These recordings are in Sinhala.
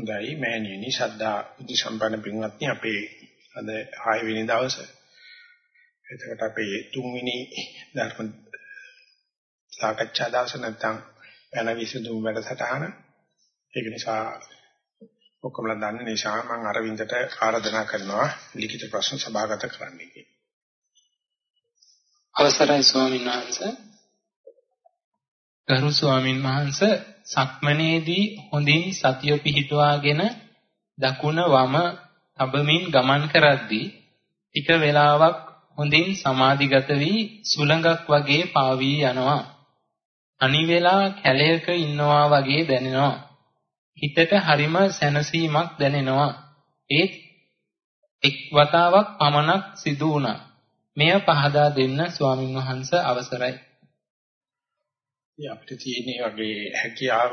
හොඳයි මෑණියනි ශ්‍රද්ධා බුද්ධ සම්පන්න පින්වත්නි අපේ අද 6 වෙනි දවසේ. එතකොට අපේ තුන්වෙනි ධර්ම සාකච්ඡා දවස නැත්නම් වෙන විසඳුම් වැඩසටහන. ඒක නිසා ඔක්කොමලා දන්න නිසා මම අරවින්දට ආරාධනා කරනවා ලිඛිත ප්‍රශ්න සභාගත කරන්න කියලා. අවසරයි ස්වාමීන් වහන්සේ. ගරු ස්වාමීන් වහන්සේ සක්මනේදී හොඳින් සතිය පිහිටුවාගෙන දකුණ වම තබමින් ගමන් කරද්දී ටික වේලාවක් හොඳින් සමාධිගත වී සුළඟක් වගේ පාවී යනවා. අනිවෙලා කැලයක ඉන්නවා වගේ දැනෙනවා. හිතට හරිම සැනසීමක් දැනෙනවා. ඒත් එක් වතාවක් පමණක් සිදු වුණා. මෙය පහදා දෙන්න ස්වාමින් වහන්සේ අවසරයි. අපිට තියෙන වගේ හැකියාව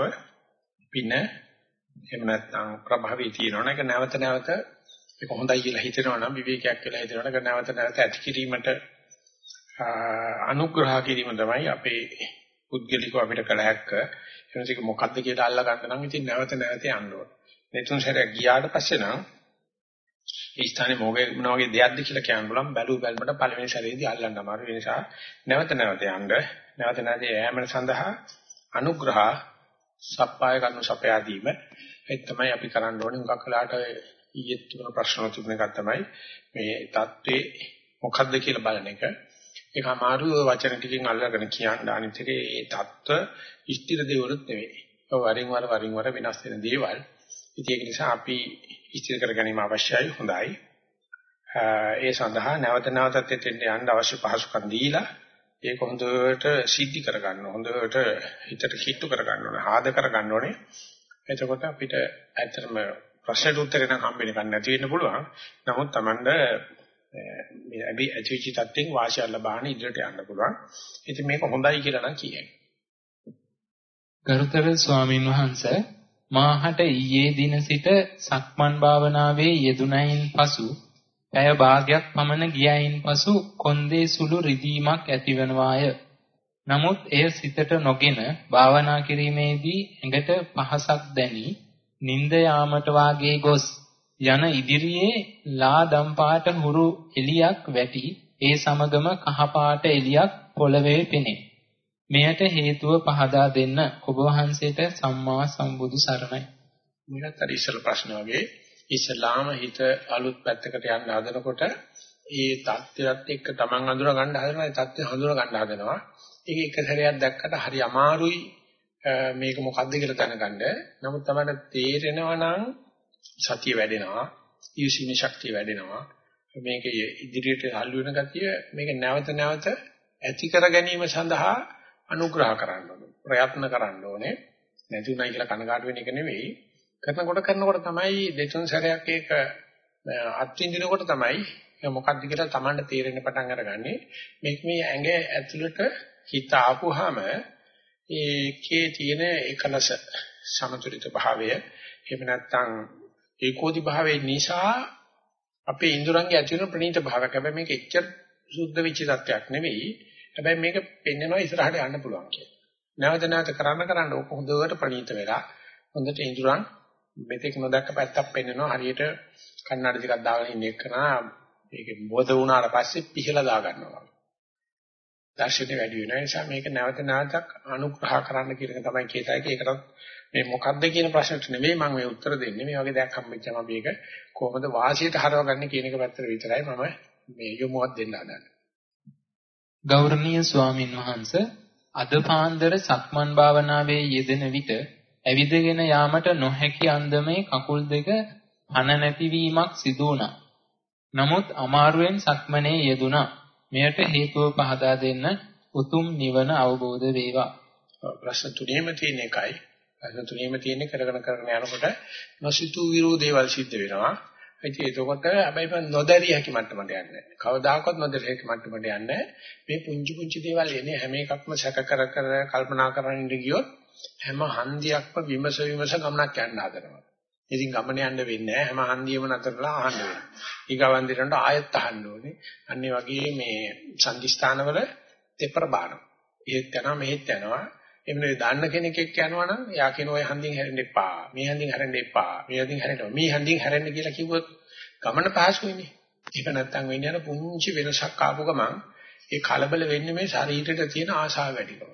පින එහෙම නැත්නම් ප්‍රභාවී තියෙනවනේ ඒක නැවත නැවත ඒක හොඳයි කියලා හිතෙනවා නම් විවේකයක් කියලා හිතනවනේ ඒක නැවත නැවත ඇති කිරීමට අනුග්‍රහ කිරීම තමයි අපේ පුද්ගලිකව අපිට කළ හැක්ක එනසික මොකද්ද කියලා අල්ලා ගන්න නම් ඉතින් නැවත නැවත යන්න ඕන. මෙතුන් සැරයක් ගියාට පස්සේ නම් ඒ ස්ථානේ මොගේ මොන වගේ දෙයක්ද කියලා කියන්න බලම් බැලු බැලමට පළවෙනි සැරේදී අල්ලන්න අමාරු. ඒ නිසා නැවත නැවත යන්න නැවත නැවත යෑම සඳහා අනුග්‍රහ සප්පාය කරනු සපයා දීම. ඒ තමයි අපි කරන්න ඕනේ. මුලක් වෙලාට ඊයේ තිබුණ ප්‍රශ්න තිබුණ එක තමයි මේ தત્ත්වේ මොකද්ද කියලා බලන එක. ඒක අමාරු වචන ටිකකින් අල්ලගෙන කියන්න අනිත් එකේ ඒ தত্ত্ব ඉෂ්ටිර දේවලුත් නෙවෙයි. ඒක වරින් වර වරින් වර වෙනස් වෙන දේවල්. ඉතින් ඒක නිසා අපි ඉෂ්ටිර කර ගැනීම අවශ්‍යයි හොඳයි. ඒ සඳහා නැවත නැවතත් දෙන්න යන්න අවශ්‍ය පහසුකම් දීලා ඒක හොඳට සිද්ධි කරගන්න හොඳට හිතට කිට්ටු කරගන්න ඕනේ. ආද කරගන්න ඕනේ. එතකොට අපිට ඇත්තටම ප්‍රශ්නට උත්තරේ නම් හම්බෙන්න ගන්න නැති වෙන්න පුළුවන්. නමුත් Tamanda මේ අපි ඇචවිචි තත්ත්වෙන් වාසිය ලබාන ඉදිරියට යන්න පුළුවන්. ඉතින් මේක හොඳයි කියලා නම් කියයි ගරුතර ස්වාමින් වහන්සේ මාහට ඊයේ දින සිට සක්මන් භාවනාවේ යෙදුණයින් පසු පැය භාගයක් පමණ ගියයින් පසු කොන්දේ සුළු රිදීමක් ඇතිවනවාය. නමුත් එය සිතට නොගෙන භාවනා කිරීමේදී ඇඟට පහසක් දැනි නිින්ද යාමට වාගේ ගොස් යන ඉදිරියේ ලා දම්පාට හුරු එලියක් වැටි ඒ සමගම කහ පාට එලියක් පොළවේ පෙනේ. මෙයට හේතුව පහදා දෙන්න ඔබ වහන්සේට සම්මා සම්බුදු සරණයි. මේකත් අර ඉස්සල ප්‍රශ්න වගේ ඉස්ලාම හිත අලුත් පැත්තකට යන්න හදනකොට ඒ தත්ත්වයත් එක්ක Taman අඳුර ගන්න හදනවා ඒ தත්ත්වය හඳුන ගන්න හදනවා. ඒක එක සැරයක් දැක්කට හරි අමාරුයි මේක මොකද්ද කියලා දැනගන්න. නමුත් තමයි තේරෙනවා නම් සතිය වැඩෙනවා, ඊයුසීමේ ශක්තිය වැඩෙනවා. මේක ඉදිරියට හල්ු වෙන ගතිය මේක නැවත නැවත ඇති කර ගැනීම සඳහා අනුග්‍රහ කරන්න ඕනේ. ප්‍රයත්න කරන්න ඕනේ. නැති උනායි කියලා කනගාටු වෙන එක නෙවෙයි. කරනකොට කරනකොට තමයි දෙතුන් සැරයක් ඒක අත්විඳිනකොට තමයි මොකක්ද කියලා Tamanට තේරෙන්න පටන් අරගන්නේ. මේක මේ ඇඟ ඇතුළට හිත ආපුවාම ඒකේ තියෙන එකලස සමතුලිත භාවය එහෙම නැත්නම් ඒකෝදි භාවයේ නිසා අපේ ඉන්ද්‍රයන්ගේ ඇති වෙන ප්‍රණීත භාවයක්. හැබැයි මේක එච්චර සුද්ධ වෙච්ච තත්ත්වයක් නෙවෙයි. හැබැයි මේක පෙන්වනවා ඉස්සරහට යන්න පුළුවන් කියලා. නැවත නැවත කරන්න කරන්න ඕක හොඳට ප්‍රණීත වෙලා හොඳට ඉඳුරන් මෙතෙක් නොදක්ක පැත්තක් පෙන්වනවා හරියට කන්නඩ ටිකක් දාගෙන ඉන්න එකනා මේක බොද වුණාට පස්සේ පිහලා දා ගන්නවා. දර්ශනේ වැඩි වෙන නිසා මේක නැවත නැවතක් අනුග්‍රහ කරන්න කියන එක තමයි කියතයි. ඒකටත් මේ මොකද්ද කියන ප්‍රශ්නට නෙමෙයි මම මේ උත්තර දෙන්නේ. මේ වගේ දෙයක් හම්බෙච්චම අපි ඒක කොහොමද වාසියට හරවගන්නේ කියන එක පැත්තට විතරයි මම මේ යොමුවක් දෙන්න හදන්නේ. ගෞරවනීය ස්වාමින් වහන්සේ අද පාන්දර සක්මන් භාවනාවේ යෙදෙන විට ඇවිදගෙන යාමට නොහැකි අන්දමේ කකුල් දෙක පන නැතිවීමක් සිදු වුණා. නමුත් අමාරුවෙන් සක්මනේ යෙදුණා. මෙයට හේතුව පහදා දෙන්න උතුම් නිවන අවබෝධ වේවා. ප්‍රශ්න තුනේම තියෙන එකයි. ප්‍රශ්න තුනේම තියෙන කරගෙන කරගෙන යනකොට නොසිතූ විරෝධේවල් සිද්ධ වෙනවා. ඉතින් එතකොට හැබැයි මම නොදැරිය හැකි මට්ටමට යන්නේ. කවදාකවත් නොදැරිය හැකි මට්ටමට යන්නේ. මේ පුංචි පුංචි දේවල් එන්නේ හැම එකක්ම සැක කර කර කල්පනා කරමින් ඉඳ ගියොත් හැම හන්දියක්ම විමස විමස ගමනක් යන්න හදනවා. ඉතින් ගමන යන්න වෙන්නේ හැම හන්දියම නතරලා අහන්න වෙනවා. ඊගවන් දිනට ආයෙත් අහන්න ඕනේ. අනිත් වගේ මේ සංදිස්ථානවල දෙපර බානවා. ඒත් යනවා මෙහෙත් යනවා. එහෙම නෙවෙයි දන්න කෙනෙක් එක්ක යනවා නම් එයා කියන ඔය හන්දින් හැරෙන්න එපා. මේ හන්දින් හැරෙන්න එපා. මේ හන්දින් හැරෙන්න. මේ හන්දින් හැරෙන්න කියලා කිව්වොත් ගමන පහසුයිනේ. ඒක නැත්තම් වෙන්නේ යන පුංචි වෙනසක් ආපු ගමන් ඒ කලබල වෙන්නේ මේ ශරීරයට තියෙන ආශාව වැඩිකම.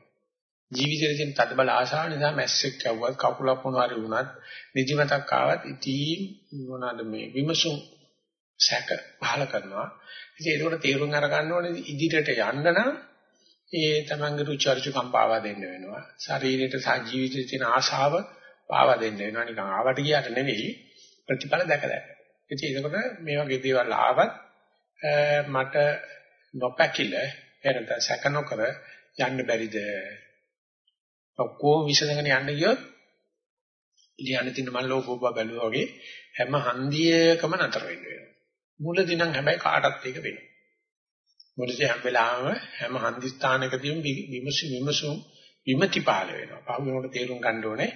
ජීවිතේ තියෙන තදබල ආශාව නිසා මැස්සෙක් කවුවත් කකුලක් මොනවාරි වුණත් නිදිමතක් ආවත් ඉතින් මොනවාද මේ විමසුම් සැක පහල කරනවා. ඉතින් ඒකට තේරුම් අරගන්න ඕනේ ඉදිරියට යන්න නම් ඒ තමන්ගේ රුචි අරුචිකම් පාවා දෙන්න වෙනවා. ශරීරයට සහ ජීවිතේ තියෙන ආශාව පාවා දෙන්න වෙනවා. නිකන් ආවට ගියාට නෙවෙයි ප්‍රතිඵල දැක දැක. ඉතින් ඒකට මේ වගේ දේවල් ආවත් මට නොපැකිල එනත සැක නොකර යන්න බැරිද? ඔක්කොම විසඳගෙන යන්න ගියොත් ලියන්න තියෙන මල් ලෝකෝප බැලුවා වගේ හැම හන්දියකම නතර වෙන්න වෙනවා. මුලදී නම් හැබැයි කාටත් ඒක වෙනවා. මුලදී හැම වෙලාවෙම හැම හන්දි ස්ථානකදීම විමසු විමසු විමති පාල වෙනවා. පහු වෙනකොට තේරුම් ගන්න ඕනේ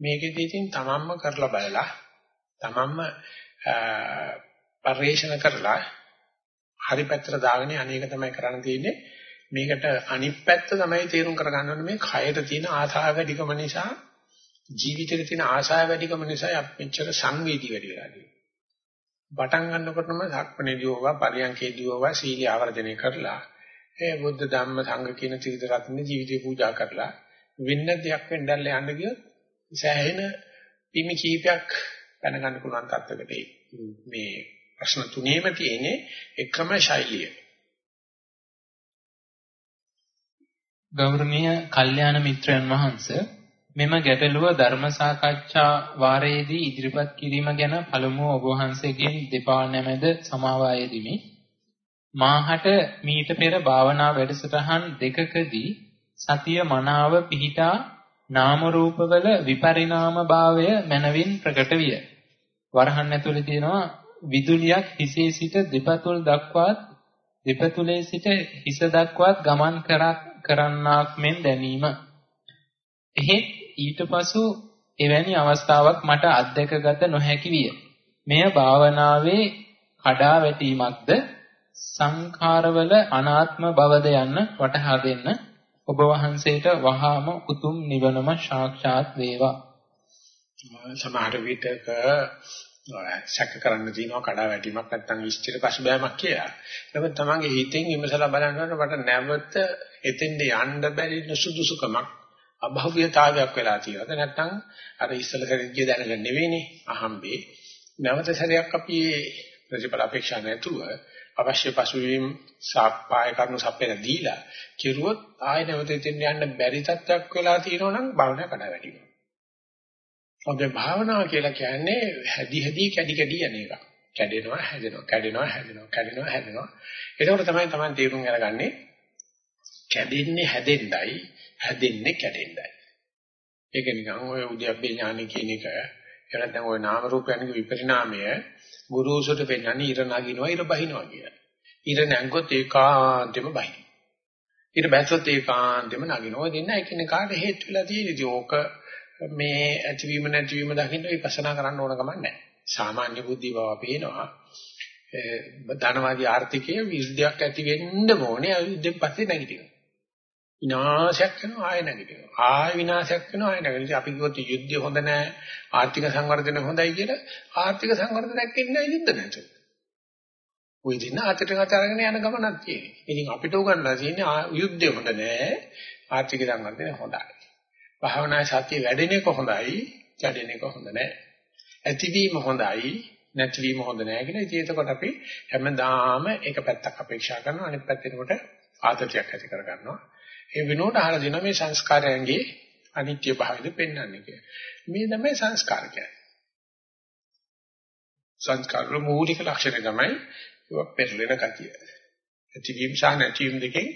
මේකෙදී ඉතින් තමන්ම කරලා බලලා තමන්ම පරිශන කරලා හරි පැත්තට දාගෙන අනේක තමයි කරන්න තියෙන්නේ. මේකට අනිත් පැත්ත තමයි තේරුම් කරගන්න ඕනේ මේ කයට තියෙන ආශාව වැඩිකම නිසා ජීවිතේ තියෙන ආශාව වැඩිකම නිසා අපෙච්චර සංවේදී වැඩි වෙලා තියෙනවා. පටන් ගන්නකොටම ධක්මනේදී ඕවා පරියන්කේදී ඕවා සීල ආවර්ජනය කරලා ඒ බුද්ධ ධම්ම සංඝ කියන ත්‍රිවිධ රත්නේ ජීවිතේ පූජා කරලා වෙන්න දෙයක් වෙන්නදල්ල යන්න ගියොත් සෑහෙන පිමි කීපයක් දැන ගන්න පුළුවන් තත්ත්වයකට මේ ප්‍රශ්න තුනේම තියෙන්නේ එකම ශෛලිය. ගෞරවනීය කල්යාණ මිත්‍රයන් වහන්සේ මෙම ගැටලුව ධර්ම සාකච්ඡා වාරයේදී ඉදිරිපත් කිරීම ගැන පළමුව ඔබ වහන්සේගෙන් දෙපා නැමෙද සමාවා යෙදිමි. මාහට මීට පෙර භාවනා වැඩසටහන් දෙකකදී සතිය මනාව පිහිටා නාම රූපවල විපරිණාම භාවය මනවින් ප්‍රකට විය. වරහන් ඇතුලේ තියෙනවා විදුලියක් හිසේ සිට දෙපතුල් දක්වාත් දෙපතුලේ සිට හිස දක්වාත් ගමන් කරන්නාක් මෙන් දැනීම. එහෙත් ඊට පසු එවැනි අවස්ථාවක් මට අත්දැකගත නොහැකි විය. මෙය භාවනාවේ කඩා වැටීමක්ද සංඛාරවල අනාත්ම බවද යන්න වටහා දෙන්න ඔබ වහන්සේට වහාම උතුම් නිවනම සාක්ෂාත් වේවා. සමහර විටක සැක කරන්න තියෙනවා කඩා වැටීමක් නැත්නම් ඉස්තිර පසුබෑමක් කියලා. නමුත් තමන්ගේ හිතෙන් විමසලා බලනකොට මට නැවත එතෙන්ද යන්න බැරි නුසුදුසුකමක් අභව්‍යතාවයක් වෙලා තියෙනවද නැත්නම් අර ඉස්සල සැරේ දැනගන්න නෙවෙයිනේ අහම්බේ. නැවත සැරයක් අපි ප්‍රතිඵල අපේක්ෂා නැතුව අවශ්‍ය පසුබිම් සාප්පාය කරුණු සපයලා දීලා කිරුවොත් ආයෙ නැවත එතෙන් යන්න බැරි තත්ත්වයක් වෙලා තියෙනවනම් භාවනා කඩා වැටෙනවා. ඔබේ භාවනාව කියලා කියන්නේ හැදි හැදි කැඩි කැඩි යන එක. කැඩෙනවා හැදෙනවා කැඩෙනවා හැදෙනවා කැඩෙනවා හැදෙනවා. ඒකෝට තමයි තමයි තේරුම් අරගන්නේ කැඩෙන්නේ හැදෙන්නයි හැදෙන්නේ කැඩෙන්නයි. ඒක නිකන් ඔය උද්‍යප්පේ ඥානෙ කියන එක එහෙම නැත්නම් ඔය නාම රූපයන්ගේ විපරිණාමය ගුරුසුට පෙන්නන්නේ ඉර නගිනවා ඉර බහිනවා කියලා. ඉර නැංගොත් ඒකාන්තෙම බහිනවා. ඊට බැස්සොත් ඒකාන්තෙම නගිනවා. ඔය දෙන්න එකිනෙකාට හේතු වෙලා තියෙන ඉතින් ඕක මේ ඇතිවීම නැතිවීම දකින්න විපස්සනා කරන්න ඕන කමක් නැහැ. සාමාන්‍ය බුද්ධි බව පේනවා. ධනවාදී ආර්ථිකයේ විරුද්ධයක් ඇති වෙන්න ඕනේ අයුද්ධෙන් පස්සේ නැගිටිනවා. විනාශයක් වෙනවා ආය නැගිටිනවා. ආය විනාශයක් වෙනවා ආය නැගිටිනවා. අපි කිව්වොත් යුද්ධය හොඳ නැහැ ආර්ථික සංවර්ධනය හොඳයි කියලා ආර්ථික සංවර්ධනයක් වෙන්නේ නැහැ යුද්ධ නැතුව. ওই දින අතට අත අරගෙන යන ගමනක් තියෙනවා. ඉතින් අපිට උගන්ලා තියෙන්නේ යුද්ධය හොඳ නැහැ ආර්ථික සංවර්ධනය හොඳයි. භාවනා සතිය වැඩෙන එක හොඳයි, කැඩෙන එක හොඳ නැහැ. ඇතිවීම හොඳයි, නැතිවීම හොඳ නැහැ කියලා. ඉතින් එතකොට අපි හැමදාම එක පැත්තක් අපේක්ෂා කරනවා, අනිත් පැත්තේකට ආතතියක් ඇති කර ගන්නවා. ඒ විනෝඩ අහලා දෙන මේ සංස්කාරයන්ගේ අනිත්‍ය භාවයද පෙන්වන්නේ කියලා. මේ තමයි සංස්කාර කියන්නේ. සංස්කාර මූලික ලක්ෂණය තමයි ඒක පෙරලෙන ගතිය. ඇතිවීම සහ නැතිවීම දෙකෙන්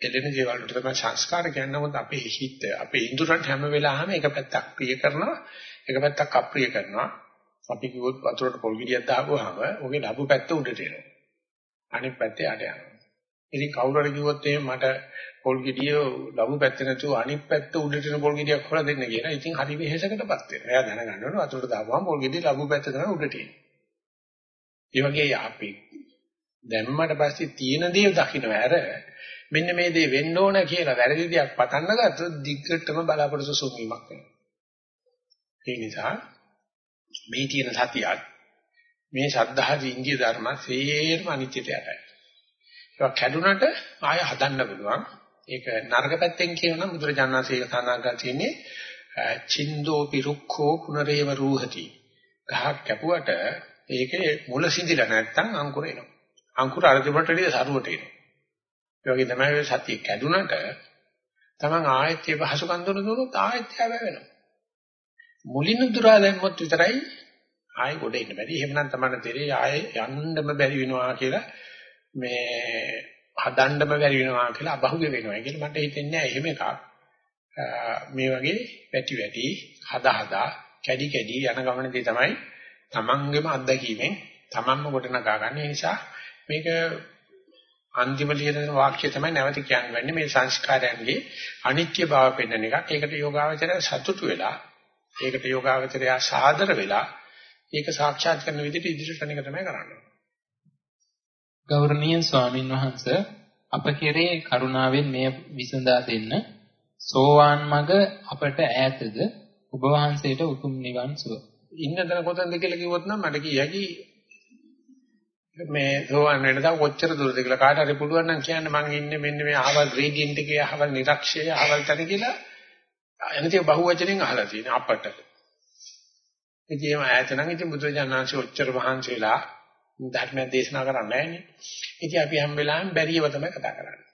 එළෙන දේවල් වලට තමයි සංස්කාර කියන්නේ. මොකද අපේ හිත අපේ ඉන්ද්‍රයන් හැම වෙලාවෙම එක පැත්තක් ප්‍රිය කරනවා එක පැත්තක් අප්‍රිය කරනවා. අපි කිව්වොත් වතුරට පොල් ගෙඩියක් දාපුවාම ඔගේ ලැබු පැත්ත උඩට එනවා. අනිත් පැත්තේ යට යනවා. ඉතින් කවුරු හරි කිව්වොත් එහෙම මට පොල් ගෙඩිය ලැබු පැත්ත නැතුව අනිත් පැත්ත උඩට එන පොල් ගෙඩියක් හොයලා දෙන්න කියලා ඉතින් හරි වෙහෙසකටපත් වෙනවා. එයා දැනගන්න ඕනේ වතුරට දාපුවාම පොල් ගෙඩිය ලැබු පැත්ත තමයි උඩට එන්නේ. ඒ වගේ අපි දැම්මට පස්සේ තියෙන දේ දකින්න ඇර මෙන්න මේ දේ වෙන්න ඕන කියලා වැරදි දෙයක් පටන්න ගත්තොත් දිග්ගටම බලාපොරොත්තු සුන්වීමක් වෙනවා. ඒ නිසා මේ තියෙන සතියත් මේ ශද්ධාදී ඉන්දිය ධර්ම සේරම අනිත්‍යයට යටයි. ඒක කැඩුනට ආය හදන්න පුළුවන්. ඒක නරක පැත්තෙන් කියනනම් බුදුරජාණන්සේ තනාගා තියෙන්නේ චින්දෝ පිරුක්ඛෝ පුනරේව රූහති. ගහක් කැපුවට ඒකේ මුල සිඳිලා නැත්තම් අංකුර එනවා. අංකුර අරතිබට වලිය සරුවට එනවා. ඒ වගේ තමයි ඔය සතිය කැඩුනට තමන් ආයෙත් ඒ පහසුකම් දුන්න දුන්නොත් ආයෙත් හැවෙනවා. මුලින් දුරා දැම්මොත් විතරයි ආයෙ ගොඩ එන්න බැරි. එහෙමනම් තමයි තේරෙයි ආයෙ යන්නම බැරි වෙනවා කියලා මේ හදන්නම බැරි වෙනවා කියලා අබහුවේ වෙනවා කියලා මට හිතෙන්නේ නැහැ එහෙම එකක්. මේ වගේ වැටි වැටි හදා හදා කැඩි කැඩි යන ගමනේදී තමයි තමන්ගේම අත්දැකීමෙන් තමන්ම ගොඩනගා ගන්න. ඒ නිසා මේක අන්තිම ලියන වාක්‍ය තමයි නැවත කියන්නේ මේ සංස්කාරයන්ගේ අනිත්‍ය බව පෙන්වන එකක්. ඒකට යෝගාවචරය සතුටු වෙලා ඒකට යෝගාවචරය සාදර වෙලා ඒක සාක්ෂාත් කරන විදිහට ඉදිරියට යන එක තමයි කරන්නේ. ගෞරවනීය ස්වාමින් වහන්සේ අප කෙරේ කරුණාවෙන් මෙය විසඳා දෙන්න. සෝවාන් මග අපට ඈතද ඔබ වහන්සේට උතුම් නිවන් සුව. ඉන්න තැන කොතනද කියලා කිව්වොත් නම් මට කිය හැකි මේ සෝවාන් වෙන්න තව කොච්චර දුරද කියලා කාට හරි පුළුවන් නම් කියන්න මං ඉන්නේ මෙන්න මේ ආවල් ග්‍රේඩියන්ට් එකේ ආවල් නිරක්ෂය ආවල් තැන කියලා එනතිය බහුවචනෙන් අහලා තියෙන අපට. ඉතින් එහෙම ඈත නම් ඉතින් බුදුරජාණන්සේ ඔච්චර වහන්සේ වෙලා ධර්ම දේශනා කරන්නේ නැහනේ. ඉතින් අපි හැම වෙලාවෙම බැරියව තමයි කතා කරන්නේ.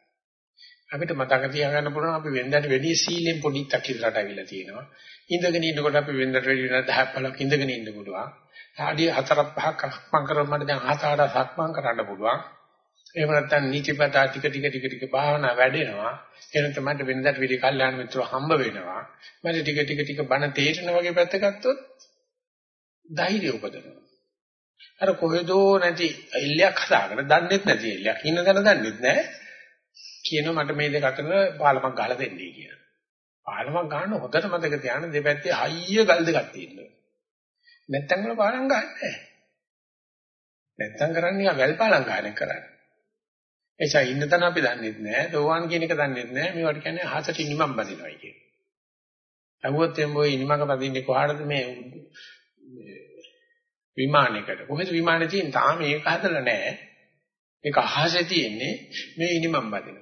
අපිට මතක තියාගන්න පුළුවන් අපි වෙනදාට වැඩි සීලෙන් පොඩික් ඉස්සරහට අවිලා තියෙනවා. ඉඳගෙන ඉන්නකොට අපි වෙනදාට වැඩි වෙන 10 15ක් ඉඳගෙන ඉන්න පුළුවන්. ආදී හතරක් පහක් මම කරොත් මට දැන් හතරක් සක්මන් කරන්න පුළුවන්. එහෙම නැත්නම් නීතිපතා ටික ටික ටික ටික භාවනා වැඩෙනවා. එහෙනම් තමයි වෙනදාට වැඩි කල්යාණ මිත්‍රව හම්බ වෙනවා. මම ටික ටික ටික බණ තේරෙන වගේ පැත්ත ගත්තොත් ධෛර්යය උපදිනවා. අර කොහෙදෝ නැති එල්ලයක් හදාගෙන දන්නේත් නැති එල්ලයක් ඉන්න තැන දන්නේත් නැහැ. කියනවා මට මේ දෙක අතර පාලමක් ගහලා දෙන්නයි කියලා. පාලමක් ගන්න හොඳට මතක තියාගන්න දෙපැත්තේ හයිය ගල් දෙකක් තියෙනවා. නැත්තම් වල පාලම් ගන්න නැහැ. නැත්තම් කරන්නේ වැල් පාලම් ගන්න කරන්නේ. එචා ඉන්න තැන අපි දන්නේත් නැහැ. දෝවාන් කියන එක දන්නේත් නැහැ. මේවට කියන්නේ අහසට ඉනිමම් බඳිනවයි කියන්නේ. අහුවත් එම්බෝ ඉනිමක බඳින්නේ කොහාටද මේ විමානයකට. කොහෙද විමානේ තියෙන්නේ? තාම මේක හදලා නැහැ. ඒක අහසේ තියෙන්නේ මේ ඉනිමම් බඳින.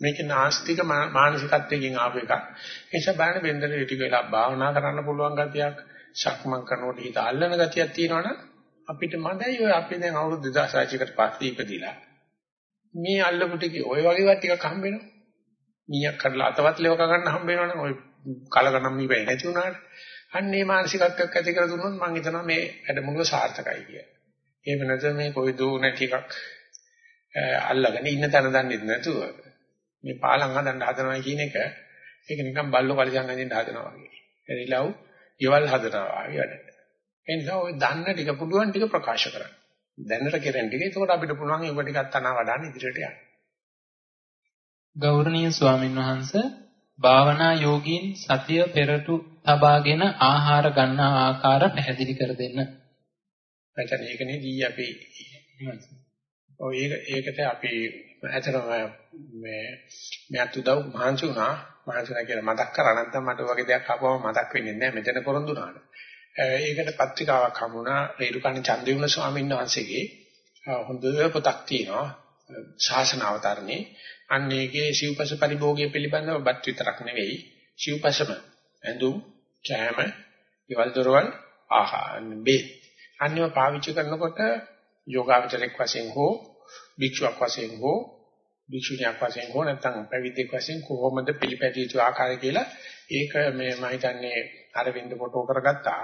මේක නාස්තික මානසිකත්වයෙන් ආපු එකක්. ඒ නිසා බලන්න බෙන්දර ටික වෙලා භාවනා කරන්න පුළුවන් ගතියක්, ශක්මන් කරනකොට හිත අල්ලන ගතියක් තියෙනවනම් අපිට මඳයි ඔය අපි දැන් අවුරුදු 2600කට පස්සේ ඉපදිලා. මේ අල්ලපු ටිකේ ඔය වගේ වත් ටිකක් හම්බ වෙනවා. මීයක් කඩලා අතවත් ලෙවක ගන්න හම්බ වෙනවනම් ඔය කලකනම් මීපැයි නැති වුණාට අන්න මේ මානසිකත්වයක් ඇති කර දුන්නොත් මම හිතනවා මේ වැඩමුළුව සාර්ථකයි කියලා. එහෙම නැත්නම් මේ කොයි දෝ නැති එකක් අල්ලගෙන ඉන්න තැන දන්නේ නැතුව මේ පාලම් හදන්න හදනවා කියන එක ඒක නිකන් බල්ලෝ කලිසම් හදින්න හදනවා වගේ. එනිලව් ඊවල් හදනවා වගේ වැඩ. ඒ නිසා ওই දන්න ටික පුළුවන් ටික ප්‍රකාශ කරන්න. දැනට කෙරෙන ටික ඒකට අපිට පුළුවන් ඒව ටිකක් තනවා වඩාන ඉදිරියට යන්න. ගෞරවනීය ස්වාමින් වහන්සේ භාවනා යෝගීන් සතිය පෙරටු තබාගෙන ආහාර ගන්නා ආකාර පැහැදිලි කර දෙන්න. නැත්නම් ඒකනේ දී අපි ඔය ඒක ඒකට අපි ඇත්තටම මේ මෙයාට උදව් මහන්සි වුණා මහන්සිලා කියලා මතක් කරා. නැත්නම් මට වගේ දෙයක් ආපුවම මතක් වෙන්නේ නැහැ. මෙතන පොරොන්දු වුණාට. ඒකට පත්‍රිකාවක් හමුණා රේරුකාණී චන්දවිමල ස්වාමීන් වහන්සේගේ. හොඳ පොතක් තියෙනවා. ශාසන අවතරණේ. අන්න ඒකේ සිව්පස පරිභෝගය පිළිබඳව බත් විතරක් නෙවෙයි. සිව්පසම ඇඳුම් කෑම ඉවල් දොරවල් ආහාර බේ අන්නව පාවිච්චි කරනකොට යෝගාවචරයක් වශයෙන් හෝ භික්ෂුවක් වශයෙන් හෝ භික්ෂුණියක් වශයෙන් හෝ නැත්නම් පැවිද්දෙක් වශයෙන් කොහොමද පිළිපැදිය යුතු ආකාරය කියලා ඒක මේ මම හිතන්නේ අරවින්ද ෆොටෝ කරගත්තා.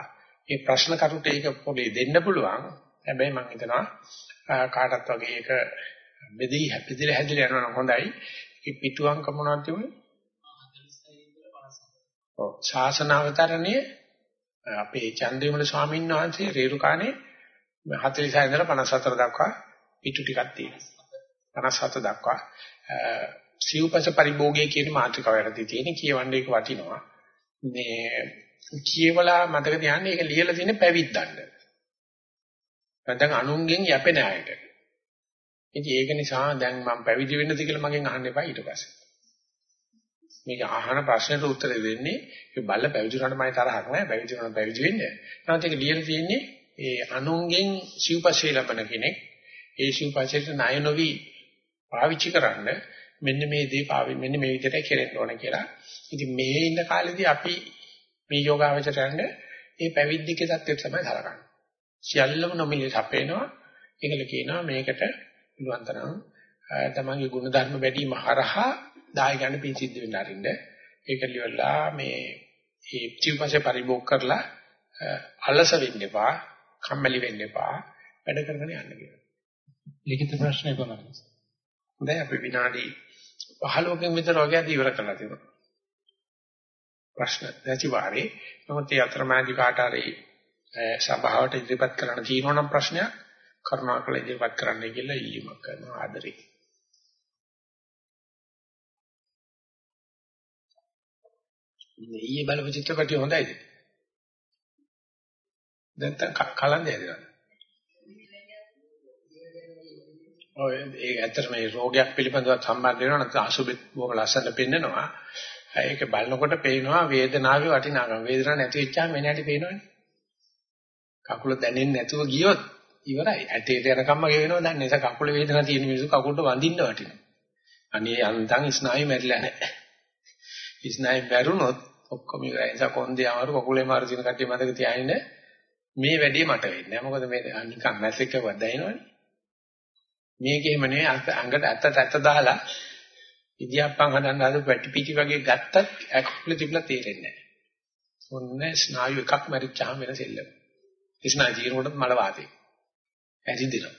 ඒ ප්‍රශ්න කරුට ඒක පොඩි දෙන්න පුළුවන්. හැබැයි මම හිතනවා කාටත් වගේ ඒක බෙදී හැපිදලා හැදිලා යනවා හොඳයි. ඒ පිටුවන්ක මොනවද තිබුණේ? ඔව් ශාසන අවතරණයේ අපේ චන්දිමල ස්වාමීන් වහන්සේ රේරුකානේ 46 ඉඳලා 54 දක්වා පිටු ටිකක් තියෙනවා 57 දක්වා සිව්පස පරිභෝගය කියන මාතෘකාව යටතේ තියෙන කියවන්නේ ඒක වටිනවා. මේ කියවලා මතක තියාගන්න ඒක ලියලා තියෙන පැවිද්දන්න නැත්නම් අනුන්ගෙන් යැපෙන අයට. ඉතින් ඒක නිසා දැන් මම පැවිදි වෙන්නද කියලා මගෙන් අහන්න එපා ඊට පස්සේ. මේක අහන ප්‍රශ්නෙට උත්තර දෙන්නේ ඒ බල්ල පැවිදි වුණාට මම තරහක් නැහැ පැවිදි වුණාට පැවිදි වෙන්නේ. නැත්නම් ඒක ලියලා තියෙන්නේ ඒ අනුන්ගෙන් සිව්පස්සේ ලබන කෙනෙක්. ඒ සිව්පස්සේට ණය නොවි පාවිච්චි කරන්න මෙන්න මේ දේ පාවි මෙන්න මේ විදිහට කෙරෙන්න ඕන කියලා. ඉතින් මේ ඉන්න කාලෙදී අපි මේ යෝගාවචරයන්ගේ මේ පැවිද්දකේ தත්ත්වය තමයි හරගන්නේ. සියල්ලම නොමිලේ හපේනවා. ඒකල කියනවා මේකට පුළුවන් තරම් තමන්ගේ ගුණ ධර්ම වැඩිම හරහා දායකයන් පින් සිද්ධ වෙන්න අරින්න. ඒක liverලා මේ මේ ජීවපසේ පරිභෝග කරලා අලස වෙන්න එපා, කම්මැලි වෙන්න එපා, වැඩ කරගෙන යන්න කියලා. ලිඛිත ප්‍රශ්න එපමණයි. දැන් අපි විනාඩි 15කින් විතර වගේ අද ඉවර කරලා තියෙනවා. ප්‍රශ්න නැති වාරේ නමුත් ඒ අතරමැදි කාට හරි සභාවට ඉදිරිපත් කරන්න තියෙනවා නම් ප්‍රශ්නයක් කරුණාකර ඉදිරිපත් කරන්න කියලා ඉල්ලීමක් කරනවා ආදරේ. ඊයේ බලපු චිත්‍රපටිය හොඳයිද? දැන් කලන්ද යදලා. ඔය ඒ ඇත්තට මේ රෝගයක් පිළිබඳව සම්බන්ධ වෙනවා නැත්නම් අසුබෙත් බොහොම ලස්සනට පෙන්නනවා. ඒක බලනකොට පේනවා වේදනාවේ වටිනාකම. වේදනාවක් නැති වෙච්චාම වෙන හැටි පේනවනේ. කකුල දැනෙන්නේ නැතුව ගියොත් ඉවරයි. ඇටේට යනකම්ම ගෙවෙනවා දැන් නිසා කකුල වේදනාවක් තියෙන මිනිස්සු කකුලට වඳින්න වටිනවා. අනේ අන්තං ස්නායු මැරිලා නැහැ. ස්නායු මැරුණොත් ඔක්කොම ඉවරයි. ඒ නිසා කොන්දේ අමාරු කකුලේ අමාරු දින කට්ටිය මතක තියාගෙන මේ වැඩේ මට වෙන්නේ. මොකද මේ නිකන් මැසේජ් එකක් දැනෙනවනේ. මේකේම නෙවෙයි අඟට ඇත්ත ඇත්ත දාලා ඉදියප්පන් හදන්න හදපු පැටි පිටි වගේ ගත්තත් ඇක්කුල තිබුණා තේරෙන්නේ නැහැ. ඔන්න ස්නායු එකක් මැරිච්චාම වෙන සෙල්ලම. ස්නායු ජීරණයට මල වාතේ. ඇරිදිනවා.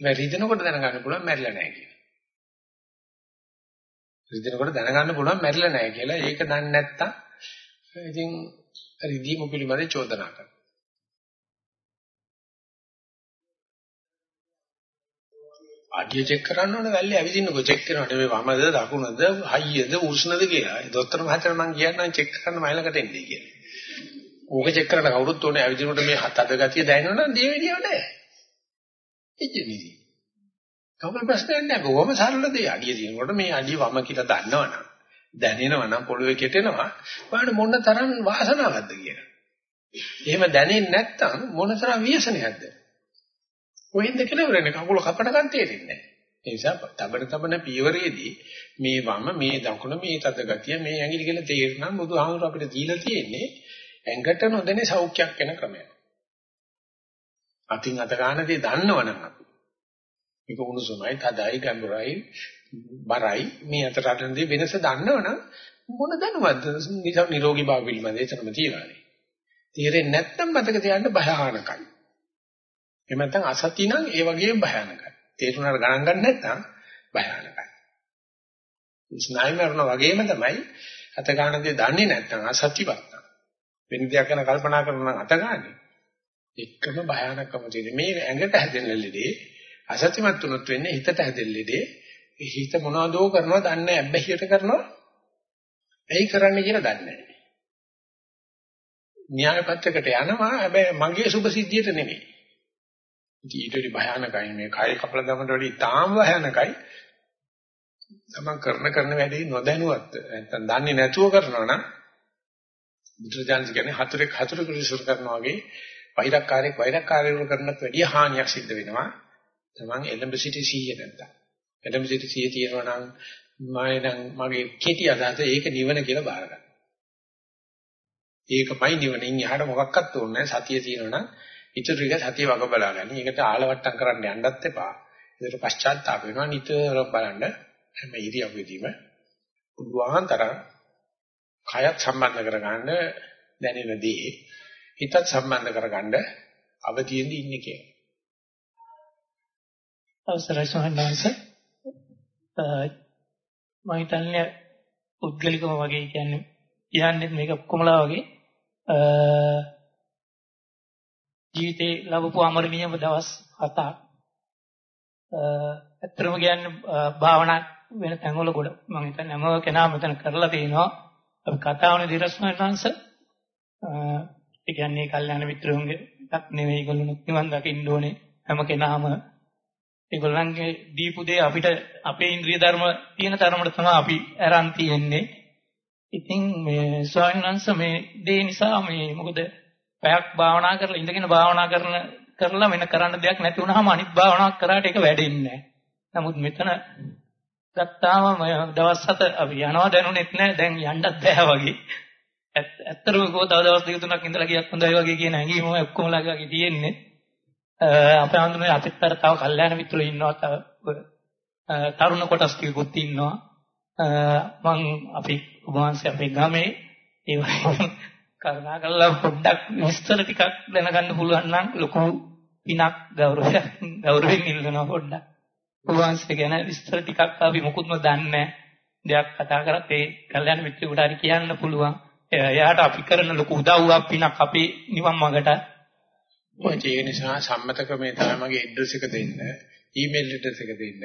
මේ රිදෙනකොට දැනගන්න පුළුවන් මැරිලා නැහැ කියලා. රිදෙනකොට දැනගන්න පුළුවන් මැරිලා නැහැ කියලා. ඒක දන්නේ නැත්තම් ඉතින් රිදීම පිළිබඳ චෝදනා කරනවා. අඩිය චෙක් කරන්න ඕනේ වැල්ලේ ඇවිදින්නකො චෙක් කරනකොට මේ වමද දකුණද හයියද උෂ්ණද කියලා. ඒ දොස්තර මහත්තයා මං කියන්නම් චෙක් කරන්න මයිලකට එන්නේ කියලා. ඕක චෙක් කරන්න කවුරුත් ඕනේ ඇවිදිනකොට මේ හත අද ගතිය දැනෙනවා නම් දෙවෙනියව නෑ. එච්චනිදි. කවුරු ප්‍රශ්නයක් නෑ. කොහොම සරල දෙයක්. අඩිය දිනනකොට මේ අඩිය වම කියලා දන්නවනම් දැනෙනවනම් පොළවේ කෙටෙනවා. බලන්න මොන තරම් වාසනාවක්ද කියලා. එහෙම දැනෙන්නේ නැත්තම් මොන තරම් ව්‍යසනයක්ද? කොහෙන්ද කෙලවරන්නේ කකුල කපනකන් තේරෙන්නේ නැහැ. ඒ නිසා තබන තබන පියවරේදී මේ වම මේ දකුණ මේ තද ගතිය මේ ඇඟිලි කියලා තේරෙනම් බුදුහාමුදුර අපිට දීලා තියෙන්නේ ඇඟට නොදෙනේ සෞඛ්‍යයක් වෙන ක්‍රමයක්. අතින් අත ගන්නදී දන්නවනම් අපි මේක උණුසුමයි තදයි ගැඹුරයි බරයි මේ අතර අතනදී වෙනස දන්නවනම් මොන දැනුවත්ද නිරෝගී භාව පිළිබඳ එතනම තියනවානේ. තේරෙන්නේ නැත්නම් මතක තියාගන්න භයානකයි. එහෙම නැත්නම් අසති නම් ඒ වගේම භයානකයි. තේරුණාට ගණන් ගන්න නැත්නම් භයානකයි. ස්නායු මරණ වගේම තමයි අත ගන්න දේ දන්නේ නැත්නම් අසතිවත්. වෙන දෙයක් ගැන කල්පනා කරන අත ගන්න. එක්කම භයානකම තියෙන මේ ඇඟට හැදෙන ලෙඩේ අසතිමත් වුණොත් වෙන්නේ හිතට හැදෙන ලෙඩේ හිත මොනවදෝ කරනවා දන්නේ නැහැ අබ්බැහියට කරනවා ඇයි කරන්නේ කියලා දන්නේ නැහැ. න්‍යාය පත්‍රයකට යනවා හැබැයි මගේ සුභ සිද්ධියට නෙමෙයි. ඊට වඩා භයානකයි මේ කය කපලා දමන වලදී තාම භයානකයි. තමන් කරන කරන වැඩේ නොදැනුවත් නැත්නම් දන්නේ නැතුව කරනවා නම් බුදුරජාණන් කියන්නේ හතුරෙක් හතුරෙකුට ඉසුර කරනවා වගේ වෛරක්කාරයෙක් වෛරක්කාරයෙකුට කරනත් වැඩිය හානියක් සිද්ධ වෙනවා. තමන් එළඹ සිටි සීය නැත්තම්. එළඹ සිටි සීය තියෙනවා නම් මම මගේ කෙටි අදහස ඒක නිවන කියලා බාර ගන්න. ඒකමයි නිවන. ඉන් එහාට මොකක්වත් ඕනේ නැහැ. සතිය තියෙනවා නම් ඉතුරු ටික සතිය වග බලාගන්න. ඒකට ආලවට්ටම් කරන්න යන්නත් එපා. ඒකට පශ්චාත්තාප වෙනවා නිතර බලන්න හැම ඉරියව්වෙදීම පුළුවන් තරම් කයත් සම්බන්ධ කරගන්න දැනෙන දේ හිතත් සම්බන්ධ කරගන්න අවදියෙන් ඉන්නේ කියලා. අවසරයි සෝහන්වංශ මම හිතන්නේ පුද්ගලිකව වගේ කියන්නේ කියන්නේ මේක කොමලා වගේ ජීවිතේ ලැබපු අමරණීයම දවස් 7ක් ඇත්තටම කියන්නේ භාවනා වෙන තැන්වල ගොඩ මම හිතන්නේ හැම කෙනාම මෙතන කරලා තිනවා අපි කතාවනේ දිරස්මයන්ස ඒ කියන්නේ කල්යාණ මිත්‍රයන්ගේ එකක් නෙවෙයි ඒගොල්ලෝ නිවන් දකින්න ඕනේ හැම කෙනාම. ඒගොල්ලන්ගේ දීපු දේ අපිට අපේ ඉන්ද්‍රිය ධර්ම තියෙන තරමට තමයි අපි අරන් තියෙන්නේ. ඉතින් මේ ස්වාමීන් වහන්සේ මේ දේ නිසා මේ මොකද පැයක් භාවනා කරලා ඉඳගෙන භාවනා කරන කරලා වෙන කරන්න දෙයක් නැති වුනහම අනිත් භාවනාවක් කරාට ඒක වැඩෙන්නේ නැහැ. නමුත් මෙතන ගත්තාම දවස් හත අපි යනවා දැනුනෙත් නැහැ දැන් යන්නත් බෑ වගේ. ඇත්තටම කෝ තව දවස් දෙක තුනක් ඉඳලා ගියත් හොඳයි වගේ කියන හැඟීම ඔක්කොමලා වගේ තියෙන්නේ. අපේ හඳුනේ අපිත් අර තව කල්යාණ මිත්‍රලෝ ඉන්නවා තව තරුණ කොටස් ටිකකුත් ඉන්නවා. මම අපි වහන්සේ අපේ ගමේ ඒ වගේ කරුණාකරලා පොඩ්ඩක් විස්තර ටිකක් දැනගන්න පුළුවන් නම් ලොකු පිනක් ගෞරවයක් ගෞරවයෙන් ඉල්ලනවා පොඩ්ඩක්. වහන්සේ ගැන විස්තර ටිකක් අපි මොකුත්ම දන්නේ දෙයක් කතා කරත් ඒ කල්යාණ මිත්‍රයෙකුට හරි කියන්න පුළුවන්. එයාට අපි කරන ලොකු උදව්වක් පිනක් අපේ නිවන් මාර්ගට. ඔය ඒ නිසා සම්මත ක්‍රමේ තමයි මගේ ඇඩ්‍රස් එක දෙන්න, ඊමේල් ඇඩ්‍රස් එක දෙන්න.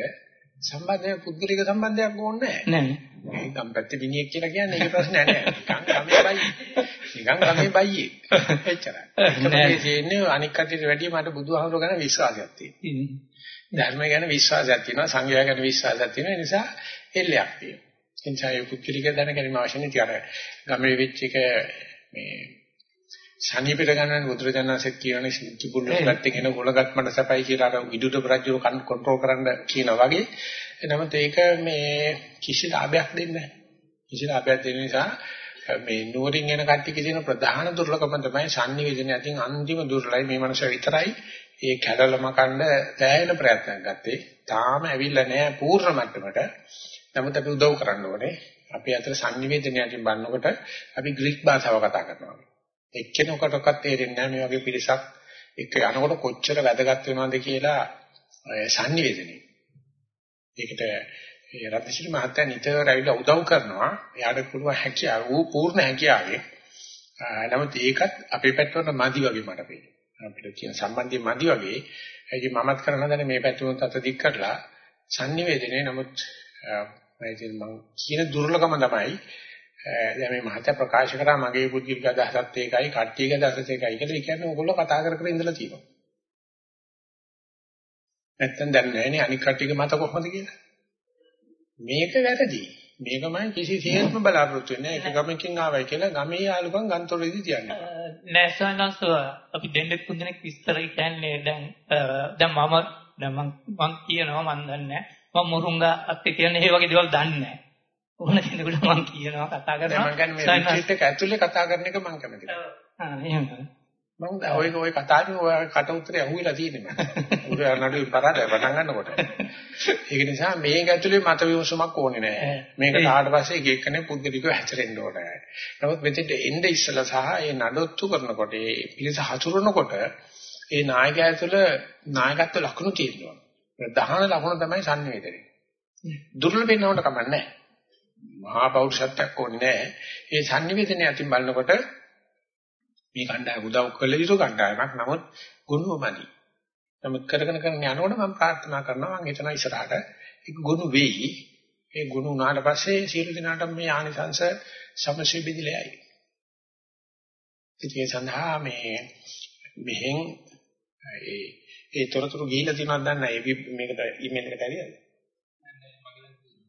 සම්බන්ධය පුද්ගලික සම්බන්ධයක් ඕනේ නැහැ. නෑ. මේ ගම්පැත්තේ මිනිහෙක් කියලා කියන්නේ ඒක ප්‍රශ්නයක් නෑ. නිකන් ගමේ බයියේ. නිකන් ගමේ බයියේ. එච්චරයි. නෑ තියෙන්නේ අනික් කටියට වැඩිය මට බුදුහාමුදුර ගැන විශ්වාසයක් තියෙනවා. ධර්මය ගැන විශ්වාසයක් තියෙනවා, සංඝයා ගැන විශ්වාසයක් තියෙනවා. ඒ නිසා එල්ලයක් තියෙනවා. ඒ නිසා ඒ පුද්ගලික දැන ගැනීම අවශ්‍ය නැති අර ගමේ වෙච්ච එක මේ සනීපෙට ගන්න බුදුරජාණන්සෙත් කියනනේ කිපුණු පැත්තෙන් එන ගොලගත් මට සැපයි කියලා අර විදුට රජු කන්ට්‍රෝල් කරන්න කියනා වගේ. එනමුත් ඒක මේ කිසි ලාභයක් දෙන්නේ නැහැ. කිසි ලාභයක් දෙන්න නිසා මේ නුවරින් එන කට්ටියක තියෙන ප්‍රධාන දුර්ලභම තමයි sannivedana අතින් අන්තිම දුර්ලභයි මේ මනුස්සය විතරයි. ඒ කැඩලම කන්න දැයෙන ප්‍රයත්නයක් ගත්තේ. තාම ඇවිල්ලා නැහැ පූර්ණ මට්ටමට. නමුත් අපි උදව් කරන්න ඕනේ. අපි අතර sannivedanaයකින් බannකොට අපි ග්‍රීක භාෂාව කතා කරනවා එක්කෙනෙකුටවත් තේරෙන්නේ නැහැ මේ වගේ පිරිසක් එක්ක යනකොට කොච්චර වැදගත් වෙනවද කියලා sannivedanaye. ඒකට ඒ රත්නශ්‍රී මහත්තයා නිතර ඇවිල්ලා උදව් කරනවා. එයාට පුළුවන් හැකියාව ඌ පූර්ණ හැකියාවේ. නමුත් ඒකත් අපේ පැත්තට මදි වගේ මට පේනවා. අපිට කියන සම්බන්ධය මදි වගේ. ඒකි මමත් කරන හදන මේ පැත්තට අත දික් කරලා sannivedanaye නමුත් මම කියන දුර්ලභම තමයි දැන් මේ මහත්ය ප්‍රකාශ කරා මගේ පුද්ගලික අදහසත් ඒකයි කට්ටියගේ අදහසත් ඒකයි කියලා. ඒ කියන්නේ ඕගොල්ලෝ කතා කර කර ඉඳලා තියෙනවා. නැත්තම් දැන් නැහැනේ අනික් කට්ටියගේ මත කොහොමද කියලා. මේක වැරදි. මේකමයි කිසිසේත්ම බලාපොරොත්තු වෙන්නේ නැහැ. ඒක ගමකින් ආවයි කියලා ගමේ යාළුකම් ගන්තොලෙදි තියන්නේ. නෑ සයන්ස් අපි දෙන්නෙක් තුන්දෙනෙක් විස්තර කියන්නේ දැන් දැන් මම දැන් මම කියනවා මම දන්නේ නැහැ. මම මුරුංගා අත්තේ කියන්නේ මේ වගේ දේවල් දන්නේ නැහැ. ඕන කෙනෙකුට මම කියනවා කතා කරනවා. මම කියන්නේ මේ රිට්‍රීට් එක ඇතුලේ කතා කරන එක මම කැමතියි. ආ එහෙමයි. මම ඔය ඔය කතාවේ ඔය කට උතරේ අහුවිලා තියෙනවා. උඩ නඩුවේ පරාදයි පටන් ගන්නකොට. ඒක නිසා මේක ඇතුලේ මත විමසුමක් ඕනේ නෑ. මේක කාට පස්සේ එක එකනේ පුද්ගලිකව හැතරෙන්න ඕනේ. නමුත් මෙතෙන්ට එnde ඉස්සලා සහ ඒ නඩොත්තු කරනකොට ඒ පිළිස හසුරනකොට ඒ නායකයා ඇතුළ නායකත්ව ලක්ෂණ තියෙනවා. ප්‍රධාන ලක්ෂණ තමයි සංවේදනය. දුර්ලභ වෙනවට කමන්නේ නෑ. මහා පෞරුෂත්වයක් ඕනේ නැහැ. ඒ sannivedana අතින් බලනකොට මේ කණ්ඩායම උදව් කළ යුතු කණ්ඩායමක්. නමුත් ගුණවමදි. නමුත් කරගෙන කරගෙන යනකොට මම ප්‍රාර්ථනා කරනවා මම හිතන ඉස්සරහට ඒක ගුණ වෙයි. ඒ ගුණ උනාට පස්සේ සියලු දෙනාට මේ ආනිසංශ සමසිත බෙදිලයි. ඉතින් සඳහා මේ මෙහෙන් ඒ ඒ තොරතුරු ගිහිලා තියෙනවද දන්නේ නැහැ. මේකට ඊමේල් එකට ඇරියද?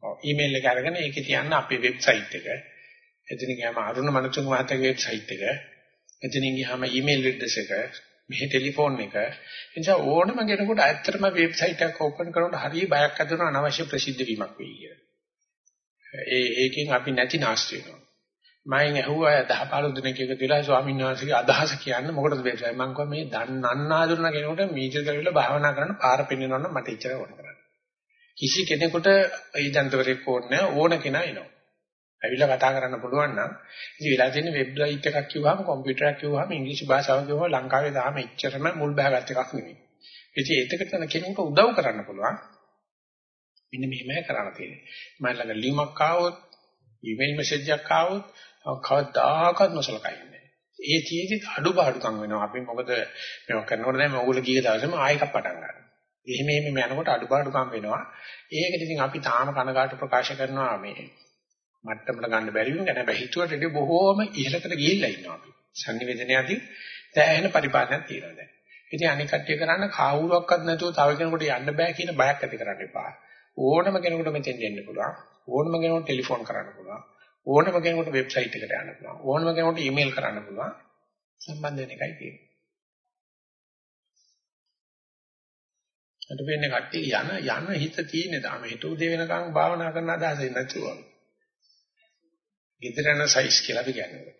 ඔව් ඊමේල් එක අරගෙන ඒකේ තියන්න අපේ වෙබ්සයිට් එක. එතන ගියාම අරුණ මනතුංග මහත්තයාගේ වෙබ්සයිට් එක. එතනින් ගියාම ඊමේල් ඇඩ්‍රස් එක. මෙහි ටෙලිෆෝන් එක. එනිසා ඕනම කෙනෙකුට ඇත්තටම වෙබ්සයිට් එකක් ඕපන් කරනකොට හරිය බයක් ඇතිවෙනවා අනවශ්‍ය ප්‍රසිද්ධ වීමක් වෙයි කියලා. ඒ ඒකෙන් අපි නැති නාස්ති වෙනවා. මම ඇහුවා 10 15 දිනක එක දිලා ස්වාමීන් වහන්සේගේ අදහස කියන්න මොකටද වෙන්නේ මම කිව්වා මේ දන්නන්න ආදුරන කෙනෙකුට මීටර කරලා භාවනා කරන්න පාර පෙන්වන්න මට ඉච්චර ඕන කරන්නේ කිසි කෙනෙකුට ඒජන්තවරයෙක් ඕනේ ඕන කෙනා එනවා. ඇවිල්ලා කතා කරන්න පුළුවන් නම් ඉතින් වෙලා තියෙන වෙබ් සයිට් එකක් කිව්වහම කම්පියුටර් එකක් කිව්වහම ඉංග්‍රීසි භාෂාව කිව්වම ලංකාවේ තාම එච්චරම මුල් බහගත් එකක් නෙමෙයි. ඉතින් ඒකට තන කෙනෙකුට උදව් කරන්න පුළුවන්. මෙන්න මෙහෙමයි කරන්න තියෙන්නේ. මම ළඟ ලියුමක් ආවොත්, ඊමේල් මෙසේජ් එකක් ආවොත් කවදාකවත් නොසලකන්නේ. ඒ තියෙදි අඩුපාඩුකම් වෙනවා. අපි මොකද මේක කරනකොට දැන් ඕගොල්ලෝ කීක දවසෙම ආයෙක පටන් ගන්නවා. එහෙම එහෙම යනකොට අඩුපාඩුකම් වෙනවා. ඒකට ඉතින් අපි තාම කනගාටු ප්‍රකාශ කරනවා මේ මට්ටමට ගන්න බැරි වෙන ගැන හිතුවට වඩා බොහෝම ඉහළකට ගිහිල්ලා ඉන්නවා අපි. sannivedanayaදී දැහැෙන පරිපාලනයක් තියෙනවා දැන්. ඉතින් අනික් කට්ටිය කරන්න කාවුරක්වත් නැතුව තව කෙනෙකුට යන්න බෑ කියන බයක් ඇති කරන්න එපා. ඕනම කෙනෙකුට මෙතෙන් දෙන්න පුළුවන්. ඕනම කෙනෙකුට ටෙලිෆෝන් කරන්න පුළුවන්. ඕනම කෙනෙකුට වෙබ්සයිට් එකට යන්න පුළුවන්. ඕනම කෙනෙකුට ඊමේල් කරන්න පුළුවන්. සම්බන්ධ වෙන එකයි තියෙන්නේ. අද වෙන්නේ කට්ටිය යන යන හිත තියෙන්නේ තාම හිත උදේ වෙනකන් භාවනා කරන අදහස නැතුව. ගෙදර යන සයිස් කියලා අපි කියන්නේ.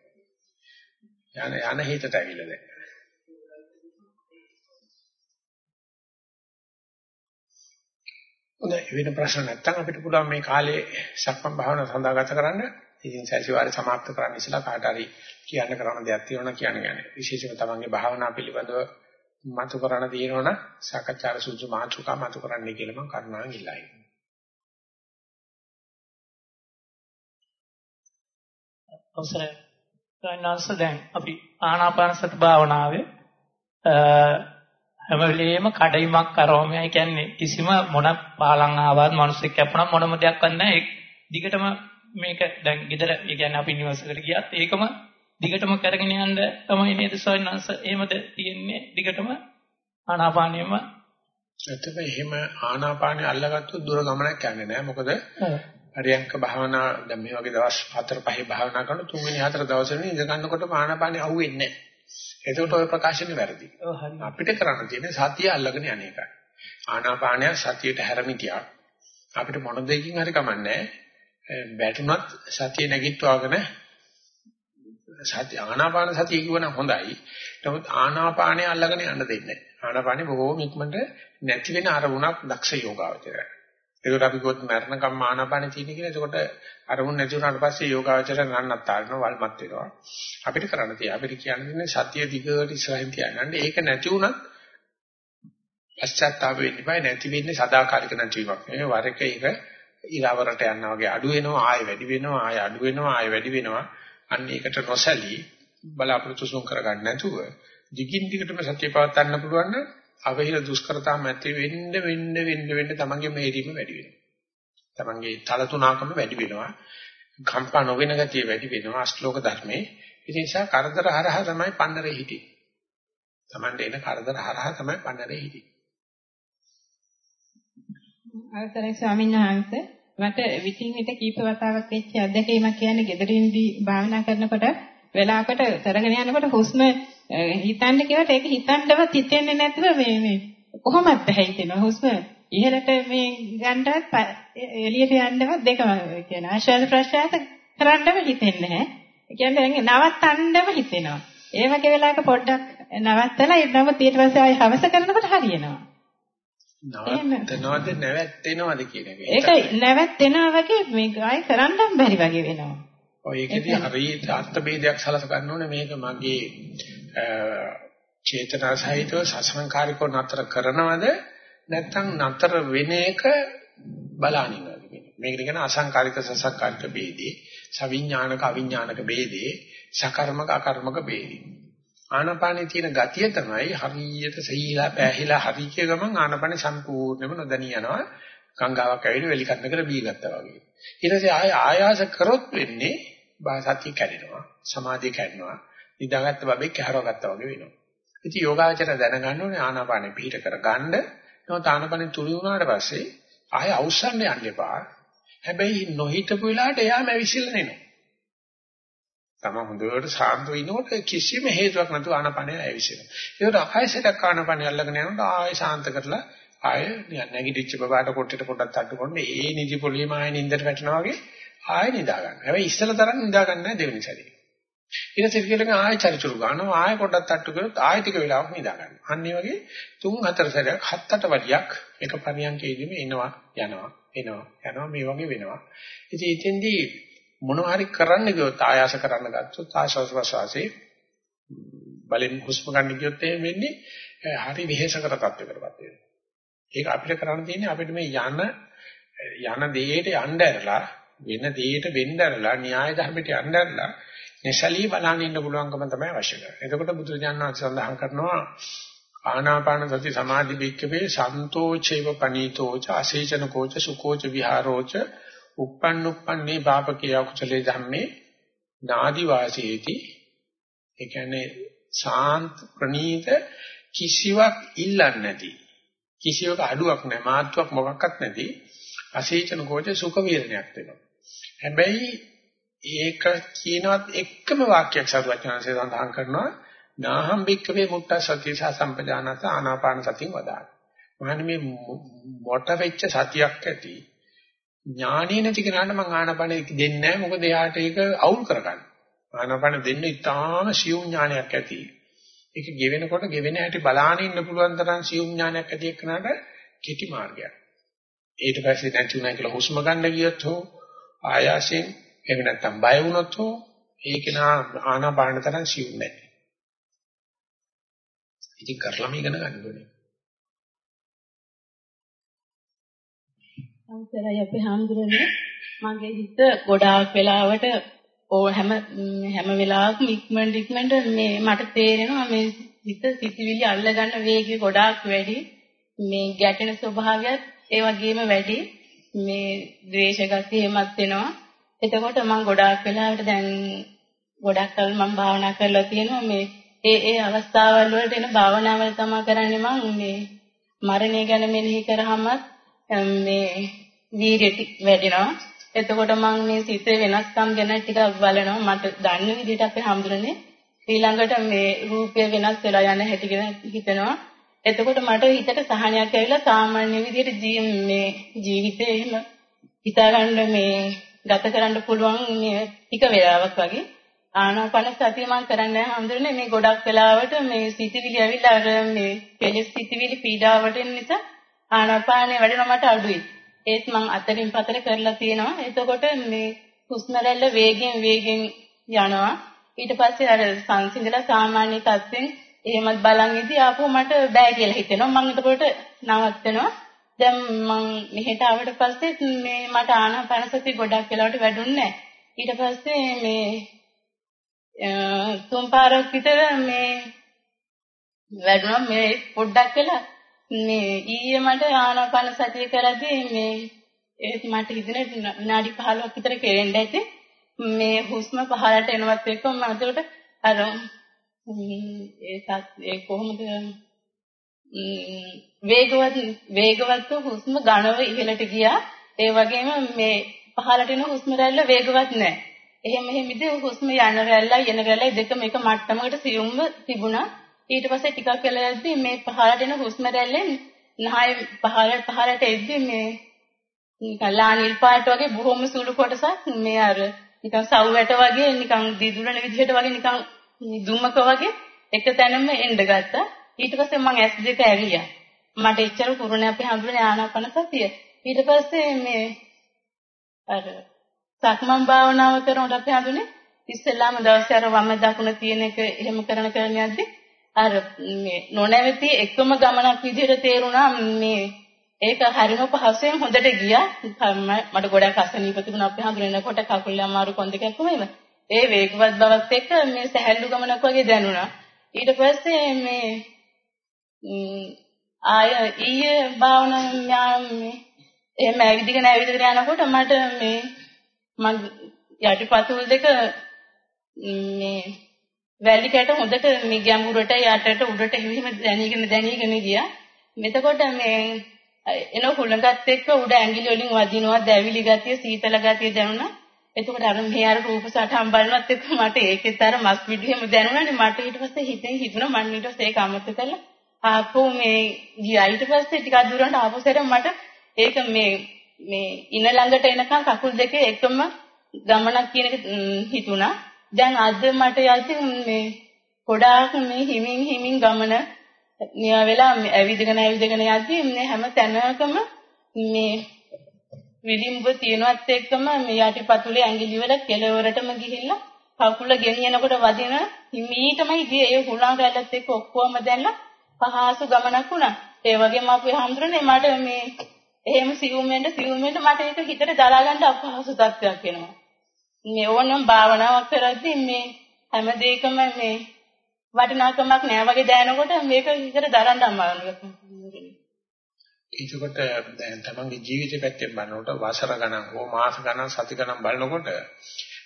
යන යන හිතට ඇවිල්ලා දැන්. හොඳයි වෙන ප්‍රශ්න නැත්නම් අපිට පුළුවන් මේ කාලේ සක්මන් භාවනාව සඳහා ගත කරන්න. ඉතින් සැසිවාරය સમાપ્ત කරන්න ඉස්සලා කාට හරි කියන්න කරන්න දෙයක් තියෙනවා කියන්නේ. විශේෂයෙන්ම තමන්ගේ භාවනා පිළිබඳව මතු කරන්න තියෙනවනම් සාකච්ඡාර සුසු මාතෘකා මතු කරන්නයි කියලා මම කරුණාවෙන් ඉල්ලා හිටිනවා. අවසරයි. ගන්නවස දැන් අපි ආනාපාන සති භාවනාවේ හැම වෙලෙම කඩයිමක් කරවමයි කියන්නේ කිසිම මොන පාලං ආවත් මිනිස්සෙක් කැපුණා මොනම දෙයක් නැහැ ඒ දිගටම මේක දැන් ගෙදර ඒ කියන්නේ අපි නිවසකට ගියත් ඒකම දිගටම කරගෙන යන්න තමයි නේද සෝයනංශ එහෙමද තියෙන්නේ? දිගටම ආනාපානියම ඇත්තට එහෙම ආනාපානිය අල්ලගත්තොත් දුර ගමනක් යන්නේ නැහැ මොකද හරියංක භාවනා දැන් මේ වගේ දවස් 4 5 භාවනා කරන තුන්වෙනි හතර දවසේදී ඉඳ ගන්නකොට ආනාපානිය අහුවෙන්නේ නැහැ එතකොට ওই ප්‍රකාශනේ වැරදි. අපිට කරන්න තියෙන්නේ සතිය අල්ලගෙන යන එකයි. ආනාපානය සතියට හැරමිටියක් අපිට මොන දෙයකින් හරි කමන්නේ බැටුනත් සතිය නැගිටවාගෙන සති ආනාපාන සතිය කිව්වනම් හොඳයි. නමුත් ආනාපානය අල්ලගෙන යන්න දෙන්නේ නැහැ. ආනාපානෙ බොහෝම ඉක්මනට නැති වෙන අරමුණක් දක්ෂ යෝගාවචරය. ඒකට අපි කිව්වොත් මරණකම් ආනාපානෙ තියෙන කියලා. ඒකට අරමුණ නැති වුණාට පස්සේ යෝගාවචරය නන්නත් ආරනවා වල්මත් වෙනවා. අපිට කරන්න තියෙන්නේ අපිට කියන්නේ සතිය දිගට ඉස්සරහින් තියාගන්න. ඒක නැති වුණත් පශ්චාත්තාප වෙන්න බෑ නැති වෙන්නේ සදාකාලික නැතිවීමක්. මේ වර එක එක ඊරවරට යනවා වගේ අඩු වෙනවා ආයෙ වැඩි වෙනවා ආයෙ අඩු වෙනවා ආයෙ වැඩි වෙනවා අන්න ඒකට නොසැලී බලාපොරොත්තු සුන් කරගන්න නැතුව දිගින් දිගටම සත්‍ය පවත්වන්න පුළුවන් නම් අවහිර දුෂ්කරතා මැති වෙන්න වෙන්න වෙන්න වෙන්න තමන්ගේ මේරීම වැඩි වෙනවා. තමන්ගේ තලතුණකම වැඩි වෙනවා. කම්පා නොවෙන ගතිය වැඩි වෙනවා අශ්ලෝක ධර්මයේ. ඒ නිසා කරදර හරහා තමයි පන්නරේ හිටියේ. තමන්ට එන කරදර හරහා තමයි පන්නරේ හිටියේ. අවසරයි ස්වාමීන් වහන්සේ මට විтин විට කීප වතාවක් වෙච්ච අත්දැකීමක් කියන්නේ gederindi භාවනා කරනකොට වෙලාවකට කරගෙන යනකොට හුස්ම හිතන්න කියවට ඒක හිතන්නවත් හිතෙන්නේ නැතුව මේ මේ කොහොමද හිතෙනවා හුස්ම ඉහළට මේ ගන්නවත් එළියට යන්නවත් දෙකම කියන ආශ්වාස ප්‍රශ්වාස කරන්නම හිතෙන්නේ නැහැ. ඒ කියන්නේ නවත්තන්නම හිතෙනවා. ඒ වගේ වෙලාවක පොඩ්ඩක් නවත්තලා ඊට පස්සේ ආයෙ හවස කරනකොට හරියනවා. නවත්තනවද නැවැත්වෙනවද කියන එක. ඒක නැවැත්වෙනා වගේ මේක ආයෙ කරන්නම් බැරි වගේ වෙනවා. ඔය ඒකදී හරියට අර්ථ ભેදයක් සලස ගන්න ඕනේ මේක මගේ චේතනා සහිතව සසංකාරිකව නතර කරනවද නැත්නම් නතර වෙන එක බලනිනවද කියන්නේ. මේකට කියන අසංකාරික සසංකාරික ભેදී, සවිඥානික අවිඥානික ભેදී, සකර්මක අකර්මක ભેදී. ආනපානේ තියෙන ගතිය තමයි හරියට සීලා පැහිලා හරිය ගමන් ආනපානේ සම්පූර්ණයෙන්ම නොදණී යනවා. ගංගාවක් ඇවිල්ලා වෙලි කන්නකට බී ගත්තා වගේ. ඊට පස්සේ ආය ආයාස කරොත් වෙන්නේ සතිය කැඩෙනවා සමාධිය කැඩෙනවා නිදාගත්ත බබෙක් කැරවගත්තා වගේ වෙනවා. ඉතින් යෝගාචර දැනගන්න ඕනේ ආනාපානේ පිට කරගන්න. නමුත් ආනාපානේ තුනි වුණාට පස්සේ ආය අවසන් යන්න එපා. හැබැයි නොහිතපු වෙලාවට එයාම ඇවිසිල්ලා නෙනවා. තම හොඳට සාන්තව ඉනකොට කිසිම හේතුවක් නැතුව ආනපනය ඇවිසිනවා. ඒකට ආයෙසටක් ආනපනය අල්ලගෙන යනකොට ආයෙ සාන්ත කරලා ආයෙ නැගිටිච්ච බබාට කොට්ටේට පොඩ්ඩක් තට්ටු කරන්නේ ඒ නිදි පොලියම ආයෙ නින්දට වැටෙනවා වගේ ආයෙ නිදා ගන්න. හැබැයි ඉස්සල තරම් නිදා ගන්න නැහැ දෙවෙනි සැරේ. ඊට පස්සේ කියලා ආයෙ චරිචුරු ගන්නවා ආයෙ පොඩ්ඩක් තට්ටු කරොත් ආයෙ ටික වෙලාවක් නිදා ගන්න. අන්න ඒ වගේ තුන් හතර සැරයක් හත් අට වඩියක් එක පරියන්කේදීම එනවා යනවා එනවා යනවා මේ වගේ වෙනවා. ඉතින් එතෙන්දී මොනවා හරි කරන්න ගියොත් ආයාස කරන්න ගත්තොත් ආශ්වාස ප්‍රශ්වාසයේ බලෙන් හුස්ම ගන්න ගියොත් එහෙම වෙන්නේ හරි විහෙසකර තත්ත්වයකටපත් වෙනවා. ඒක අපිට කරන්න තියෙන්නේ අපිට මේ යන යන දෙයට යන්න ඇරලා වෙන දෙයට වෙන්න ඇරලා න්‍යාය ධර්මයට යන්න ඇරලා නැසලී බලන්න ඉන්න පුළුවන්කම තමයි අවශ්‍ය කරන්නේ. එතකොට බුදුරජාණන් වහන්සේ සඳහන් කරනවා ආනාපාන සති සමාධි බික්කවේ සන්තෝචේව පනීතෝච අසේචන කෝච සුකෝච විහාරෝච uppannuppanne පාපකේ අකුසලේ ධම්මේ නාදි වාසීති ඒ කියන්නේ සාන්ත ප්‍රණීත කිසිවක් ඉල්ලන්නේ නැති කිසියක අඩුවක් නැහැ මාත්‍යක් මොකක්වත් නැති අසීචන කෝච සුඛ වේදනයක් වෙනවා. හැබැයි ඒක කියනවත් එකම වාක්‍යයක් සරුවචනanse සඳහන් කරනවා නාහම් භික්කවේ මුට්ට සතිය සහ සම්පජානස ආනාපාන සතිය වදාන. මහන්නේ මේ මොට වෙච්ච සතියක් ඇති ඥානිය නැති කෙනාට මම ආනාපාන දෙන්නේ නැහැ මොකද එයාට ඒක අවුල් කරගන්න. ආනාපාන දෙන්න ඉතාම සියුම් ඥානයක් ඇති. ඒක ගෙවෙනකොට ගෙවෙන හැටි බලාගෙන ඉන්න පුළුවන් තරම් සියුම් ඥානයක් ඇති එක්කනට කෙටි මාර්ගයක්. ඊට පස්සේ නැති උනා කියලා හුස්ම ගන්න ගියොත් හෝ ආයාසයෙන් එහෙම නැත්නම් බය වුණොත් හෝ ඒක නා ආනාපාන තරම් සියුම් නැහැ. ඉතින් කරලම ඉගෙන ගන්න ඕනේ. අවසරයි අපේ හාමුදුරනේ. මගේ හිත ගොඩාක් වෙලාවට ඕ හැම හැම වෙලාවකම ඉක්මනට ඉක්මනට මේ මට තේරෙනවා මේ හිත සිතිවිලි අල්ල ගන්න වේගය ගොඩාක් වැඩි. මේ ගැටෙන ස්වභාවයත් ඒ වගේම වැඩි. මේ ද්වේෂ ගතිය එමත් වෙනවා. එතකොට මම ගොඩාක් වෙලාවට දැන් ගොඩක් කල් මම භාවනා කරලා තියෙනවා. මේ ඒ ඒ අවස්ථාවල් වලට එන භාවනාවල් තමයි කරන්නේ මම. මේ මරණය ගැන මෙනෙහි කරාමත් මේ වීර්යය වැඩෙනවා. එතකොට මම මේ සිතේ වෙනස්කම් ගැන ටිකක් බලනවා. මට දන්න විදිහට අපේ හඳුරන්නේ ඊළඟට මේ රූපය වෙනස් වෙලා යන හැටි ගැන හිතනවා. එතකොට මට හිතට සහනයක් ඇවිල්ලා සාමාන්‍ය විදිහට මේ ජීවිතේ එහෙම හිතාගන්න මේ ගත කරන්න පුළුවන් මේ ටික වෙලාවක් වගේ. ආනාපාන සතිය මම කරන්නේ හඳුරන්නේ මේ ගොඩක් වෙලාවට මේ සිතිවිලි ඇවිල්ලා අර මේ කෙලෙස් සිතිවිලි පීඩාවට නිසා ආනාපානේ වැඩෙනවා මට අඩුයි. ඒත් මම අතරින් පතර කරලා තියෙනවා. එතකොට මේ හුස්ම රැල්ල වේගෙන් වේගෙන් යනවා. ඊට පස්සේ අර සංසිඳලා සාමාන්‍ය තත්ත්වෙන් එහෙමත් බලන් ඉදී ආපහු මට බෑ කියලා හිතෙනවා. මම එතකොට නවත්තනවා. දැන් මම මෙහෙට ආවට පස්සේ මේ මට ආනාපාන සතිය ගොඩක් වෙලාවට වැඩුන්නේ ඊට පස්සේ මේ තුන් පාරක් විතර මේ වැඩුණා මේ පොඩ්ඩක් වෙලා මේ ඊයේ මට ආනාපාන සතිය කරද්දී මේ ඒත් මට හිතෙන විනාඩි 15ක් විතර කෙරෙන්න ඇති. මේ හුස්ම පහළට එනවත් එක්ක මම ඒකට අර ඒ සත් ඒ කොහොමද? වේගවත් වේගවත් හුස්ම ඝනව ඉහළට ගියා. ඒ වගේම මේ පහළට එන හුස්ම රැල්ල වේගවත් නැහැ එහෙම එහෙම ඉතින් හුස්ම යන රැල්ලයි එන රැල්ලයි දෙකම එක මට්ටමකට සියුම්ව තිබුණා. ඊට පස්සේ ටිකක් වෙලා යද්දි මේ පහළට එන හුස්ම රැල්ලෙන් නහය පහළට පහළට එද්දි මේ නිකන් ලා නිල් පාට වගේ බොහොම සුළු කොටසක් මේ අර නිකන් සව් වැට වගේ නිකන් දිදුලන විදිහට වගේ නිකන් දුම්මක වගේ එක තැනම එන්න ගත්තා. ඊට පස්සේ මම S2 ඇරියා. මට එච්චර පුරුණ අපේ හඳුනන ආනාපාන සතිය. ඊට පස්සේ මේ අර සක්මන් භාවනාව කරනකොට අපි හඳුනේ ඉස්සෙල්ලාම දවසේ අර වම දකුණ තියෙන එක එහෙම කරන කරන යද්දි අර මේ නොනැවති එකම ගමනක් විදිහට තේරුණා මේ ඒක හරිම පහසුවෙන් හොඳට ගියා. මට ගොඩක් අසනීප තිබුණා. අපි හඳුනනකොට කකුල් අමාරු කොන්ද කැක්කමම ඒ වේගවත් බවත් එක්ක මේ සැහැල්ලු ගමනක් වගේ දැනුණා. ඊට පස්සේ මේ ආය ඊයේ භාවනා මේ එහෙම ඇවිදගෙන ඇවිදගෙන යනකොට මට මේ මම යටිපතුල් දෙක මේ වැලි කැට හොඳට මේ ගැඹුරට යටට උඩට හිමිම දැනීගෙන දැනීගෙන ගියා. එතකොට මේ එන හුලඟත් එක්ක උඩ ඇඟිලි වලින් වදිනවා දැවිලි ගතිය සීතල ගතිය දැනුණා. එතකොට අර මෙහි අර රූප සටහන් බලනවත් එක්ක මට ඒකෙත් අර මස් පිටියෙම දැනුණානේ මට ඊට පස්සේ හිතෙන් හිතුණා මම ඊට පස්සේ ඒක අමතක කළා. ආපහු මේ ගියා ඊට පස්සේ ටිකක් දුරට ආපහු සැර මට ඒක මේ මේ ඉන ළඟට එනකන් කකුල් දෙකේ එකම ගමනක් කියන එක හිතුණා. දැන් අද මට යද්දි මේ ගොඩාක් මේ හිමින් හිමින් ගමන නිය වෙලා ඇවිදගෙන ඇවිදගෙන යද්දි මේ හැම තැනකම මේ විලිම්බ තියනවත් එක්කම මේ යටිපතුලේ ඇඟිලි වල කෙළවරටම ගිහිල්ලා කකුල ගෙනියනකොට වදින හිමීටමයි ගියේ ඒ හුලං රැල්ලත් එක්ක ඔක්කොම දැන්ලා පහසු ගමනක් වුණා. ඒ වගේම අපේ හැමදෙරනේ මට මේ එහෙම සිවුම් වෙන්න සිවුම් වෙන්න මට ඒක හිතට දරා ගන්න අපහසු තත්ත්වයක් වෙනවා. මේ ඕනම භාවනාවක් කරද්දී මේ හැම දෙයකම මේ වටිනාකමක් නෑ වගේ දැනනකොට මේක විතර දරන්න අමාරුයි. ඒකකොට දැන් තමන්ගේ ජීවිතේ පැත්තෙන් බලනකොට වසර ගණන් හෝ මාස ගණන් සති ගණන් බලනකොට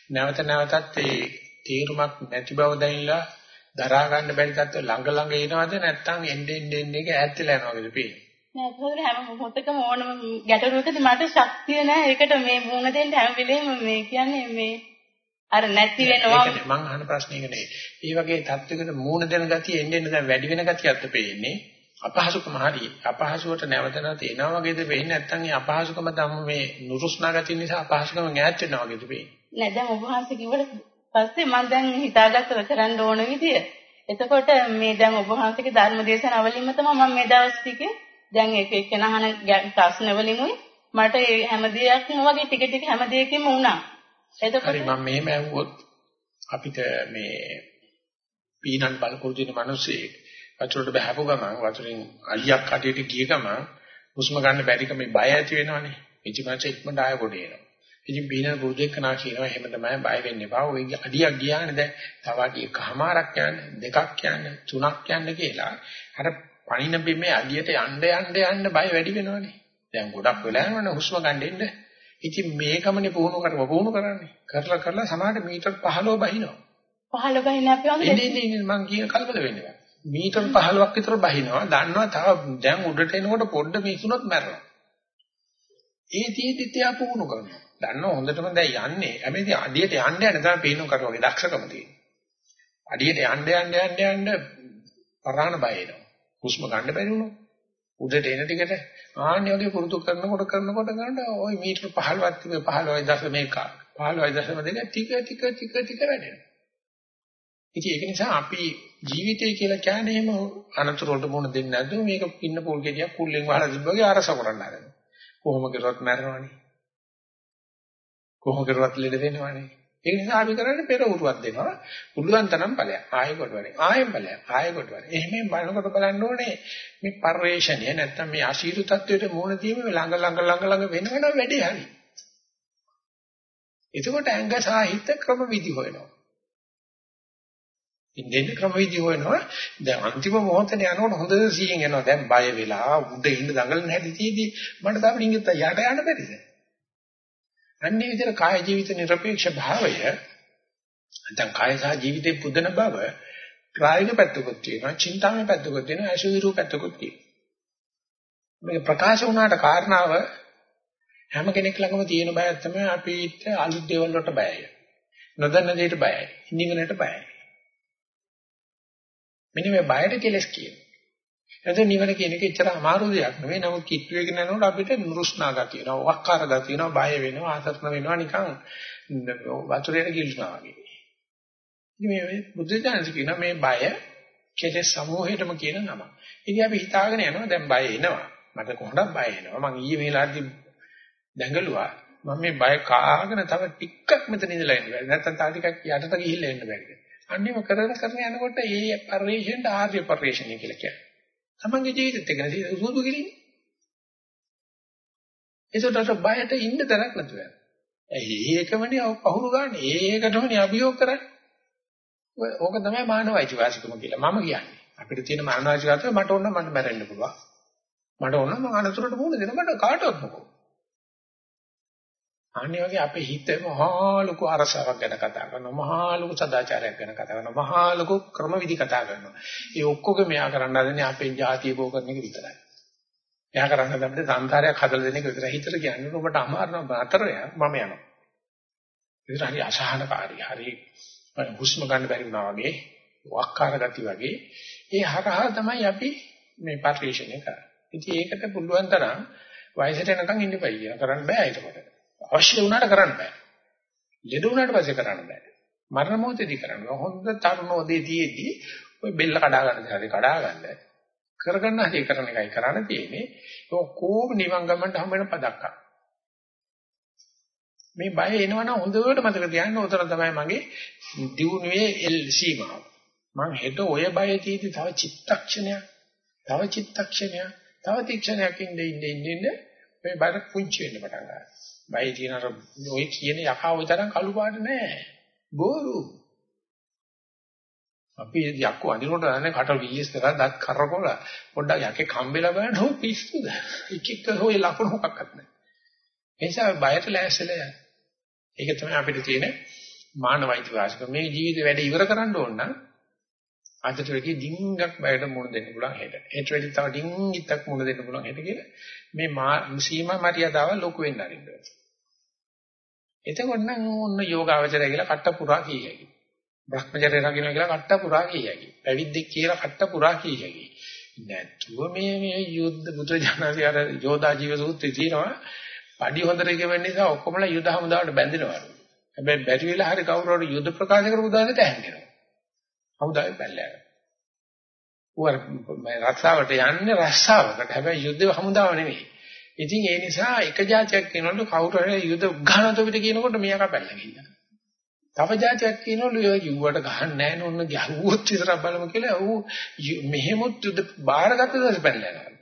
නැවත නැවතත් ඒ තීරුමක් නැති බව දැනিলা දරා ගන්න බැරි තත්ත්ව ළඟ ළඟ එනවද නැත්නම් එන්නේ එන්නේ එක ඈත් වෙලා යනවද පේන්නේ? නෑ සෝදර හැම මොහොතකම ඕනම ගැටලුවකදී මට ශක්තිය නෑ ඒකට මේ මුණ දෙන්න හැම වෙලේම මේ කියන්නේ මේ අර නැති වෙනවා ඒකනේ මං අහන ප්‍රශ්නේ නෙවෙයි. මේ වගේ තත්ත්වයකට මූණ දෙන ගතිය එන්නේ එන්නේ දැන් වැඩි වෙන ගතියක්ද පේන්නේ. අපහසුකම හරි. අපහසුවට නැවත නැවත එනවා වගේද වෙන්නේ නැත්නම් මේ අපහසුකම තමයි මේ නුරුස්නා ගතිය නිසා අපහසුකම ඈත් වෙනවා වගේද වෙන්නේ. නෑ දැන් ඔබ වහන්සේ කිව්වට පස්සේ මම දැන් හිතාගත්තව කරන්න ඕන විදිය. එතකොට මේ දැන් ඔබ වහන්සේගේ ධර්ම දේශනාවලින්ම තමයි මම මේ දවස් ටිකේ දැන් එක එක නහන ප්‍රශ්න වලිමුයි මට හැම දෙයක්ම වගේ ටික ටික හැම දෙයකින්ම වුණා. එතකොට හරි මම මෙහෙම ඇහුවොත් අපිට මේ පීනන් බලපොරොත්තු වෙන මිනිස්සේ වතුරට බහපු ගමන් වතුරෙන් අලියක් කටියට ගිය ගමන් හුස්ම ගන්න බැරිකම බය ඇති වෙනවනේ. ඉතිමච ඉක්මනට ආය කොට එනවා. ඉතින් පීනන් පුරුදු එක්කනා කියනවා එහෙම තමයි බය වෙන්න එපා. ඔය අඩියක් ගියානේ දැන් තව අඩි එකමාරක් යන්නේ දෙකක් යන්නේ තුනක් යන්නේ කියලා. අර පණින බිමේ අඩියට යන්න යන්න යන්න බය වැඩි වෙනවනේ. දැන් ගොඩක් වෙලා යනවනේ හුස්ම ගන්න එන්න. ඉතින් මේ ගමනේ පුහුණු කරව පුහුණු කරන්නේ. කරලා කරලා සමහරට මීටර් 15 බහිනවා. 15 බහින අපි වගේ ඉතින් ඉතින් මං කියන කල්පද වෙන්නේ. මීටර් 15ක් විතර බහිනවා. දන්නවා තව දැන් උඩට එනකොට පොඩ්ඩ මිසුනොත් මැරෙනවා. ඒ තියෙද්දි තියා පුහුණු කරනවා. දන්නවා හොඳටම දැන් යන්නේ. හැබැයි අඩියට යන්න යන තමයි පේනු කරුවගේ දක්ෂකම තියෙන්නේ. අඩියට යන්න යන්න යන්න යන්න පරාණ බය එනවා. හුස්ම ගන්න බැරි වුණා. උඩට එන ටිකට ආන්නේ වගේ පුරුදු කරනකොට කරනකොට ගන්න ওই මීටර 15ක් තිබේ 15 දශම එකක් 15 දශම දෙක ටික ටික ටික ටික වැඩෙනවා. ඉතින් ඒක නිසා අපි ජීවිතය කියලා කියන්නේ එහෙම අනතුරු වලට මුහුණ දෙන්නේ නැද්ද මේක පින්න පොල් ගෙඩියක් කුල්ලෙන් වහලා තිබ්බගේ අරස කරන්න ආරගෙන. කොහොම කරුවත් මැරෙනවනේ. කොහොම කරුවත් ලෙඩ වෙනවනේ. ඒ නිසා අපි කරන්නේ පෙර උරුවක් දෙනවා. උළුවන් තරම් ඵලයක්. ආයෙ කොට වරේ. ආයෙ ඵලයක්. ආයෙ කොට වරේ. එහෙම බලනකොට බලන්න ඕනේ මේ පරිවේශණය නැත්තම් මේ අශීරු තත්වයට මුහුණ දීම ළඟ ළඟ ළඟ ළඟ වෙන වෙන වැඩි හරි. එතකොට ඇඟ සාහිත්‍ය ක්‍රම විදි හොයනවා. ඉන්නේ ක්‍රම විදි හොයනවා. දැන් අන්තිම මොහොතේ යනකොට හොඳ සීයෙන් යනවා. දැන් බය වෙලා උඩ ඉන්න දඟලන හැටි තීදී මට තාම ඉංගිත යට යන්න බැරිද? අන්නේ විදිහට කාය ජීවිත නිර්පේක්ෂ භාවය නැත්නම් කාය සහ ජීවිතේ පුදන බව ප්‍රායෝගික පැත්තකුත් තියෙනවා, චින්තාමය පැත්තකුත් තියෙනවා, අශීරු පැත්තකුත් තියෙනවා. මේ ප්‍රකාශ වුණාට කාරණාව හැම කෙනෙක් ළඟම තියෙන බයක් තමයි අපිට අලුත් දේවල් වලට බයයි. නොදන්න දෙයට බයයි. නිවනට බයයි. මෙන්න මේ බයට කෙලස් කියනවා. එතන නිවන කියන එක එච්චර අමාරු දෙයක් නෙවෙයි. නමුත් කිට්ටු එකගෙන යනකොට අපිට නුරුස්නා ගතිය වෙනවා, වක්කාර ගතිය වෙනවා, බය වෙනවා, ආසස්න වෙනවා නිකන් වතුරේට ගිලිනවා වගේ. ඉතින් මේ බුද්ධ ඥානස කියන මේ බය කෙලෙස් සමූහයටම කියන නම. ඉතින් අපි හිතාගෙන යනවා දැන් බය එනවා. මට කොහොමද බය එනවා? මං ඊයේ මේලාදී දැඟලුවා. මම මේ බය කාගෙන තව ටිකක් මෙතන ඉඳලා ඉන්න බැරි. නැත්තම් තව ටිකක් යටට ගිහිල්ලා එන්න බැරිද? අන්නේම කරන කරන යනකොට ඒ පරිශ්‍රයෙන් ආර්ය පරිශ්‍රණය කියලා කියනවා. තමන්ගේ ජීවිතෙත් එක සුදු කිලින්නේ. ඒසොට අර බයට ඉන්න තරක් නැතුව යනවා. ඇයි ඒකමනේ පහුරු ගන්න. ඒකටමනේ අභියෝග කරන්නේ. ඕක තමයි මානවයිති වාසිකම කියලා මම කියන්නේ. අපිට තියෙන මානවයිතිකත්වය මට ඕන මට මැරෙන්න පුළුවන්. මට ඕන මම අනතුරට මුහුණ දෙන්න මට කාටවත් මොකෝ. අනිත් වගේ අපේ හිත මහා ලොකු අරසාවක් ගැන කතා කරනවා මහා ලොකු සදාචාරයක් ගැන කතා කරනවා මහා ලොකු ක්‍රම විදි කතා කරනවා. ඒ ඔක්කොගේ මෙයා කරන්න හදන්නේ අපේ ජාතිය බෝ කරන එක විතරයි. එයා කරන්න හදන්නේ සංසාරයක් හදලා දෙන එක විතරයි. හිතට කියන්නේ ඔබට අමාරුම අතරය මම යනවා. ඒක හරි අසහනකාරී හරි හුස්ම ගන්න බැරි වුණා වගේ වක්කාර ගති වගේ ඒ හරහා තමයි අපි මේ පරිශ්‍රණය කරන්නේ. ඉතින් ඒකට පුළුවන් තරම් වයසට එනකන් ඉන්න බෑ කියන කරන්න බෑ ඒකට. අවශ්‍ය වුණාට කරන්න බෑ. ලෙඩ වුණාට පස්සේ කරන්න බෑ. මරණ මොහොතේදී කරන්න. හොඳ තරුණෝදේදීදී ඔය බෙල්ල කඩා ගන්න හැටි කඩා ගන්න. කරගන්න හැටි කරන එකයි කරන්න තියෙන්නේ. ඔක්කොම නිවන් ගමන්ට හම් වෙන පදක්ක. මේ බය එනවනම් හොඳට මතක තියාගන්න උතන තමයි මගේ දියුණුවේ එල් සීමාව. මං හෙට ඔය බය තීදි තව චිත්තක්ෂණයක්, තව චිත්තක්ෂණයක්, තව තික්ෂණයක් ඉඳින්න ඉඳින්න ඉන්න ඔය බය පුංචි වෙන්න පටන් ගන්නවා. බයි තියෙන අර ඔය කියන යකා ওই තරම් කළු පාට නෑ. බෝරු. අපි යක්කෝ අඳිනකොට දන්නේ කට වීස් දෙකක් දත් කරකොල පොඩ්ඩක් යකේ කම්බෙලා බලන්න හො පිස්සුද. එක එක හොය ලකුණු මොකක්වත් නෑ. ඒ නිසා බයට ලෑස්තිලා යන්න. ඒක තමයි අපිට තියෙන මානවයිති වාසික. මේ ජීවිතේ වැඩ ඉවර කරන්න ඕන නම් අදට වැඩි ඩිංගක් බයට මුණ දෙන්න පුළුවන් හෙට. හෙට වැඩි තව ඩිංගිත්තක් මුණ දෙන්න පුළුවන් හෙට කියලා මේ සීමා මරියාදාව ලොකු වෙන්න අරින්න. එතකොට නම් ඔන්න යෝගාවචරය කියලා කට්ට පුරා කියයි. භ්‍රමචර්ය රකින්න කියලා කට්ට පුරා කියයි. පැවිද්දෙක් කියලා කට්ට පුරා කියයි. නැතුව මේ මේ යුද්ධ බුදු ජානකේ අර යෝධා ජීව සූත්‍රය තියෙනවා. පඩි හොඳට කියවෙන නිසා ඔක්කොමලා යුද හමුදාවට බැඳෙනවා. හැබැයි බැරි වෙලා හරි කවුරු හරි යුද ප්‍රකාශ කරපු දාසට ඇහෙනවා. හමුදාවේ බැලලා. උවර රස්සාවට යන්නේ රස්සාවකට. හැබැයි යුද්ධ හමුදාව නෙමෙයි. ඉතින් ඒ නිසා එක જાතියක් කියනවලු කවුරු හරි යුද ගහනත පිට කියනකොට මියා කපැල්ලා ගියා. තව જાතියක් කියනවලු ඒ කිව්වට ගහන්නේ නැහැ නෝන්න ගැහුවොත් විතරක් බලමු කියලා. ඌ මෙහෙමුත් යුද බාරගත්ත දවස් පැනලා යනවා.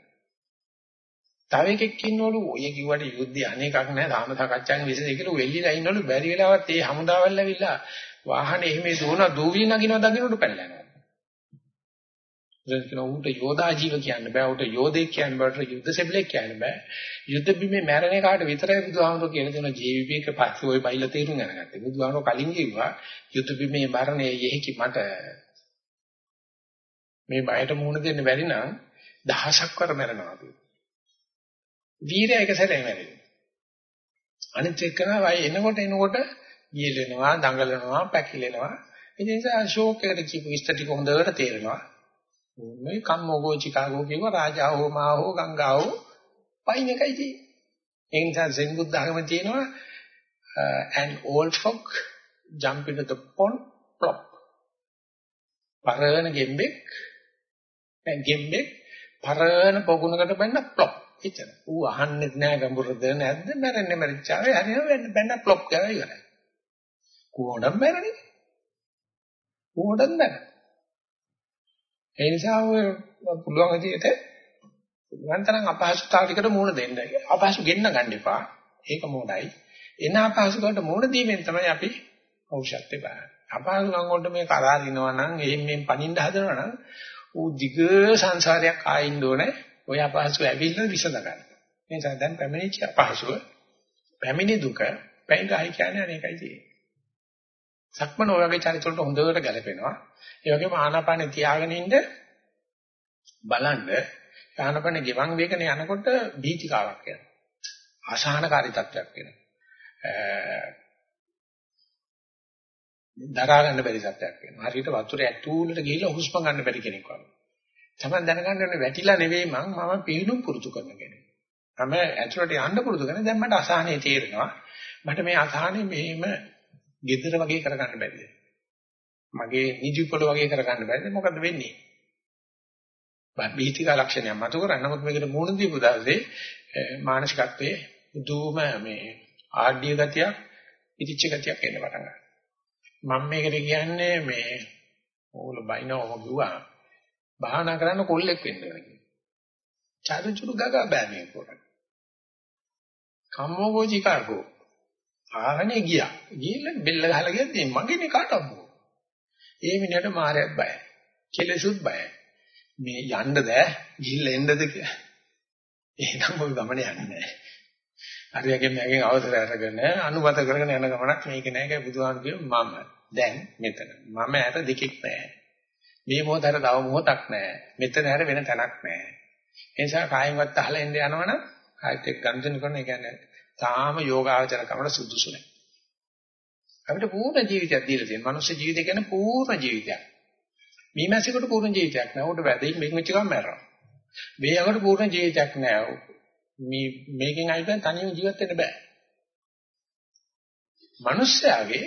තව එකෙක් ඉන්නවලු ඔය කිව්වට යුද්ධය අනේකක් නැහැ ධාම සාකච්ඡාවේ විශේෂ කියලා වෙල්ලිලා ඉන්නවලු බැරි වෙලාවත් ඒ හමුදාවල් ඇවිල්ලා වාහනේ එහෙම දුවන දූවිලි නගිනවා දකින්නට පැනලා යනවා. දැන් කියන උන්ට යෝධා ජීව කියන්න බෑ උන්ට යෝධෙක් කියන්න බෑ යුද්ධ සෙබලෙක් කියන්න බෑ. යුද්ධ බිමේ මැරෙන කාට විතරයි බුදුහාමුදුරුවෝ කියන දෙන ජීවිතේක පස්සේ ওই බයිලා තේරුම් ගන්නගත්තේ බුදුහාමුදුරුවෝ කලින් කිව්වා යුද්ධ බිමේ මරණය යෙහිකි මට. මේ බයට මුහුණ දෙන්න බැරි නම් දහසක් වර මැරෙනවා අපි. වීරය එක සැරේ මැරෙනවා. අනිත් එක්කන වයි එනකොට එනකොට ගියලෙනවා දඟලනවා පැකිලෙනවා ඒ නිසා ෂෝක් එකට කියපු විස්තර ටික හොඳට තේරෙනවා මේ කම්මෝගෝ චිකාගෝ කියව රාජා හෝ මා හෝ ගංගා හෝ පයින් එකයි තියෙන්නේ. ඒ නිසා සෙන් බුද්ධ ආගම තියෙනවා uh, an old frog jump into the pond plop. පරණ ගෙම්බෙක් දැන් ගෙම්බෙක් පරණ පොකුණකට බැන්න ප්ලොප් එච්චර. ඌ අහන්නේ නැහැ ගඹුරද නැද්ද මැරෙන්නේ මැරිච්චාවේ හරියම බැන්න ප්ලොප් කරලා ඉවරයි. කොහොමද මැරෙන්නේ? කොහොමද මැරෙන්නේ? ඒ නිසා ඔය පුළුවන් විදිහට නිරන්තරම් අපහසුතාවයකට මුහුණ දෙන්න. අපහසු ගෙන්න ගන්න එපා. ඒක මොඩයි. එන අපහසුකට මුහුණ දීමෙන් තමයි අපි ඖෂධය බලන්නේ. අපහසුකම් වලට මේ කරාරිනවා නම් එහෙන් මෙන් පනින්න හදනවා නම් ඌ දිග සංසාරයක් ආයින්න ඕනේ. ඔය අපහසු ඇවිල්ලා විසඳ ගන්න. මේ නිසා දැන් පැමිණිච්ච අපහසුව පැමිණි දුක පැයින්ගහයි කියන්නේ අනේකයි තියෙන්නේ. සක්මන ඔය වගේ චරිත වලට හොඳට ගැලපෙනවා. ඒ වගේම ආනාපානෙ තියාගෙන ඉන්න බලන්න ආනාපානෙ ගෙවන් වේගන යනකොට බීතිකාවක් එනවා. අසහනකාරී තත්ත්වයක් එනවා. දරා ගන්න බැරි තත්ත්වයක් වෙනවා. හරියට වතුරේ ඇතුළට ගිහිල්ලා හුස්ම ගන්න බැරි කෙනෙක් වගේ. තමයි දැනගන්න ඕනේ වැටිලා නෙවෙයි මං මම පිළිනුම් පුරුදු කරන කෙනෙක්. මම ඇතුළට යන්න පුරුදු කරන දැන් මට අසහනේ තේරෙනවා. මට මේ අසහනේ මෙහෙම gedara වගේ කරගන්න බැරිද? මගේ නිජුපොළ වගේ කරගන්න බැරිද? මොකද වෙන්නේ? බීතික ලක්ෂණයක් මතු කරන්නේ. නමුත් මේකට මූණ දීපු දවසේ මානසිකත්වයේ දුම මේ ආඩ්‍ය ගතියක්, ඉතිච්ච ගතියක් එන්න පටන් ගන්නවා. මම මේකට කියන්නේ මේ ඕල බයිනෝ ගුවා බහනා කරන්න කොල්ලෙක් වෙන්න ඕන කියලා. චාරුචුරු ගගා බෑ මේ කොට. කම්මෝගෝචිකාකෝ ආහනේ ගියා. ගිහිල්ලා බෙල්ල ගහලා ගියත් මගේනේ කාටවත් බෝ. ඒ මිනිහට මාරයක් බයයි. කෙලෙසුත් බයයි. මේ යන්න බෑ ගිහිල්ලා එන්නද කියලා. එහෙනම් ඔය ගමන යන්නේ නැහැ. හරියකින් මගෙන් අවසර අරගෙන අනුමත කරගෙන යන ගමනක් මේක නෑ කියලා බුදුහාම කිව්වා මම දැන් මෙතන. මම ඇර දෙකෙක් නෑ. මේ මොහොතට තව මොහොතක් නෑ. මෙතන ඇර වෙන තැනක් නෑ. ඒ නිසා කායින්වත් අහලා එන්න යනවනම් ආයෙත් එක් ගන්ධන කරන ඒ කියන්නේ තාම යෝගාචර කරනට සුදුසු නැහැ. අපිට පූර්ණ ජීවිතයක් දීලා තියෙනවා. මනුෂ්‍ය ජීවිතය කියන්නේ පූර්ණ ජීවිතයක්. මීමැසිකට පූර්ණ ජීවිතයක් නෑ. උඩ වැදෙයින් මෙන් වෙච්ච ගමන් මැරෙනවා. මේ යකට පූර්ණ ජීවිතයක් නෑ. මේ මේකෙන් අයිතෙන් තනියම ජීවත් වෙන්න බෑ. මනුෂ්‍යයාගේ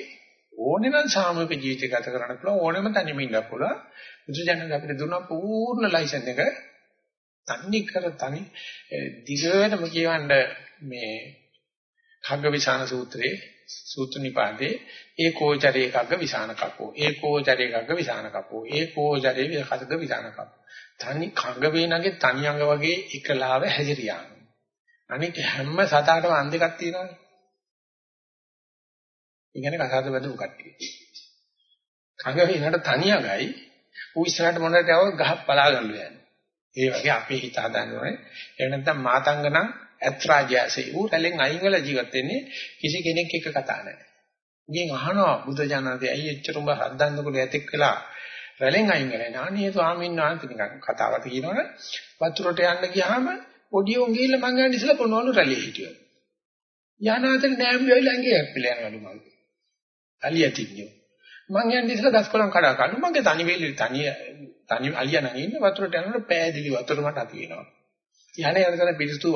ඕනේ නම් සාමූහික ජීවිතය ගත කරන්න පුළුවන් ඕනෙම තනියම ඉන්න පුළුවන්. බුදුජානක අපිට දුන්න පූර්ණ ලයිසන් එක තනි කර තනි දිගටම කියවන්න මේ කග්ගවිසාන සූත්‍රයේ සූත්‍ර නිපාතේ ඒකෝචරේ කග්ග විසාන කප්පෝ ඒකෝචරේ කග්ග විසාන කප්පෝ ඒකෝචරේ කග්ග විසාන කප්පෝ. තනි කග්ග වේනගේ තනි අංග වගේ එකලාව හැදිරියාන අනික හැම සතාටම අන් දෙකක් තියෙනවානේ. ඉගෙන කසාද බඳු කට්ටිය. කග්ග වේනට තනි අඟයි ඌ ඉස්සරහට මොනවද යව ගහ බලා ගන්න යන්නේ ඒ වගේ අපේ හිත හදන්න ඕනේ. එහෙම නැත්නම් මාතංගනම් ඇත්‍රාජයසේ ඌ රැලෙන් අයින් වෙලා ජීවත් වෙන්නේ කිසි කෙනෙක් එක්ක කතා නැහැ. උගෙන් අහනවා බුදුජානකගේ ඇයි එච්චර උඹ හද්දන්නකොට ඇතෙක් වෙලා රැළෙන් අයින් කරලා නානේ ස්වාමීන් වහන්සේ නිකන් කතාවට කියනවනේ වතුරට යන්න ගියාම පොඩි උන් ගිහිල්ලා මං යන ඉස්සලා පොනවලු රැළේ හිටියෝ. යනාතර නෑම් වෙයිලා ඇඟේ ඇප්පිලා යනවලු මං. අලිය තින්නේ. මං යන ඉස්සලා දස්කොලන් කඩා ගන්න මගේ තනි වෙලේ තනි තනි අලියා නම් ඉන්නේ වතුරට යනකොට පෑදිලි වතුර මට තියෙනවා. යහනේ යනතර පිටු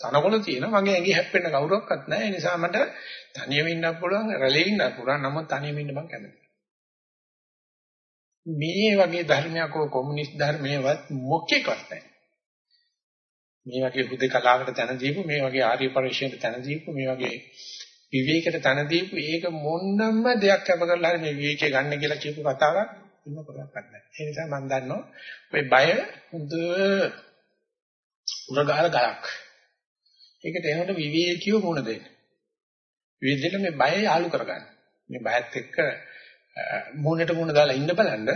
තනකොළ තියෙනවා මගේ ඇඟේ හැප්පෙන්න කවුරක්වත් නැහැ. ඒ නිසා මට තනියම ඉන්නත් පුළුවන් රැළේ ඉන්නත් පුළුවන්. නමුත් තනියම ඉන්න මං කැමතියි. මේ වගේ ධර්මයක් ඔය කොමියුනිස්ට් ධර්මයේවත් මොකෙකවත් නැහැ. මේ වගේ හුදකලාවකට තැන දීපු මේ වගේ ආර්ය පරිශ්‍රයට තැන දීපු මේ වගේ විවේකයට තැන දීපු ඒක මොන්නම්ම දෙයක් අප කරලා හරි මේ විවේකේ ගන්න කියලා කියපු කතාවක් ඉන්න පොරක් නැහැ. ඒ නිසා මම දන්නවා ඔය බය හොඳ උරගාල ගලක්. ඒකට එනකොට විවේකීව මුණ දෙන්න. විවේකෙල මේ බය යාලු කරගන්න. මේ බයත් එක්ක මූණට මූණ දාලා ඉන්න බලන්න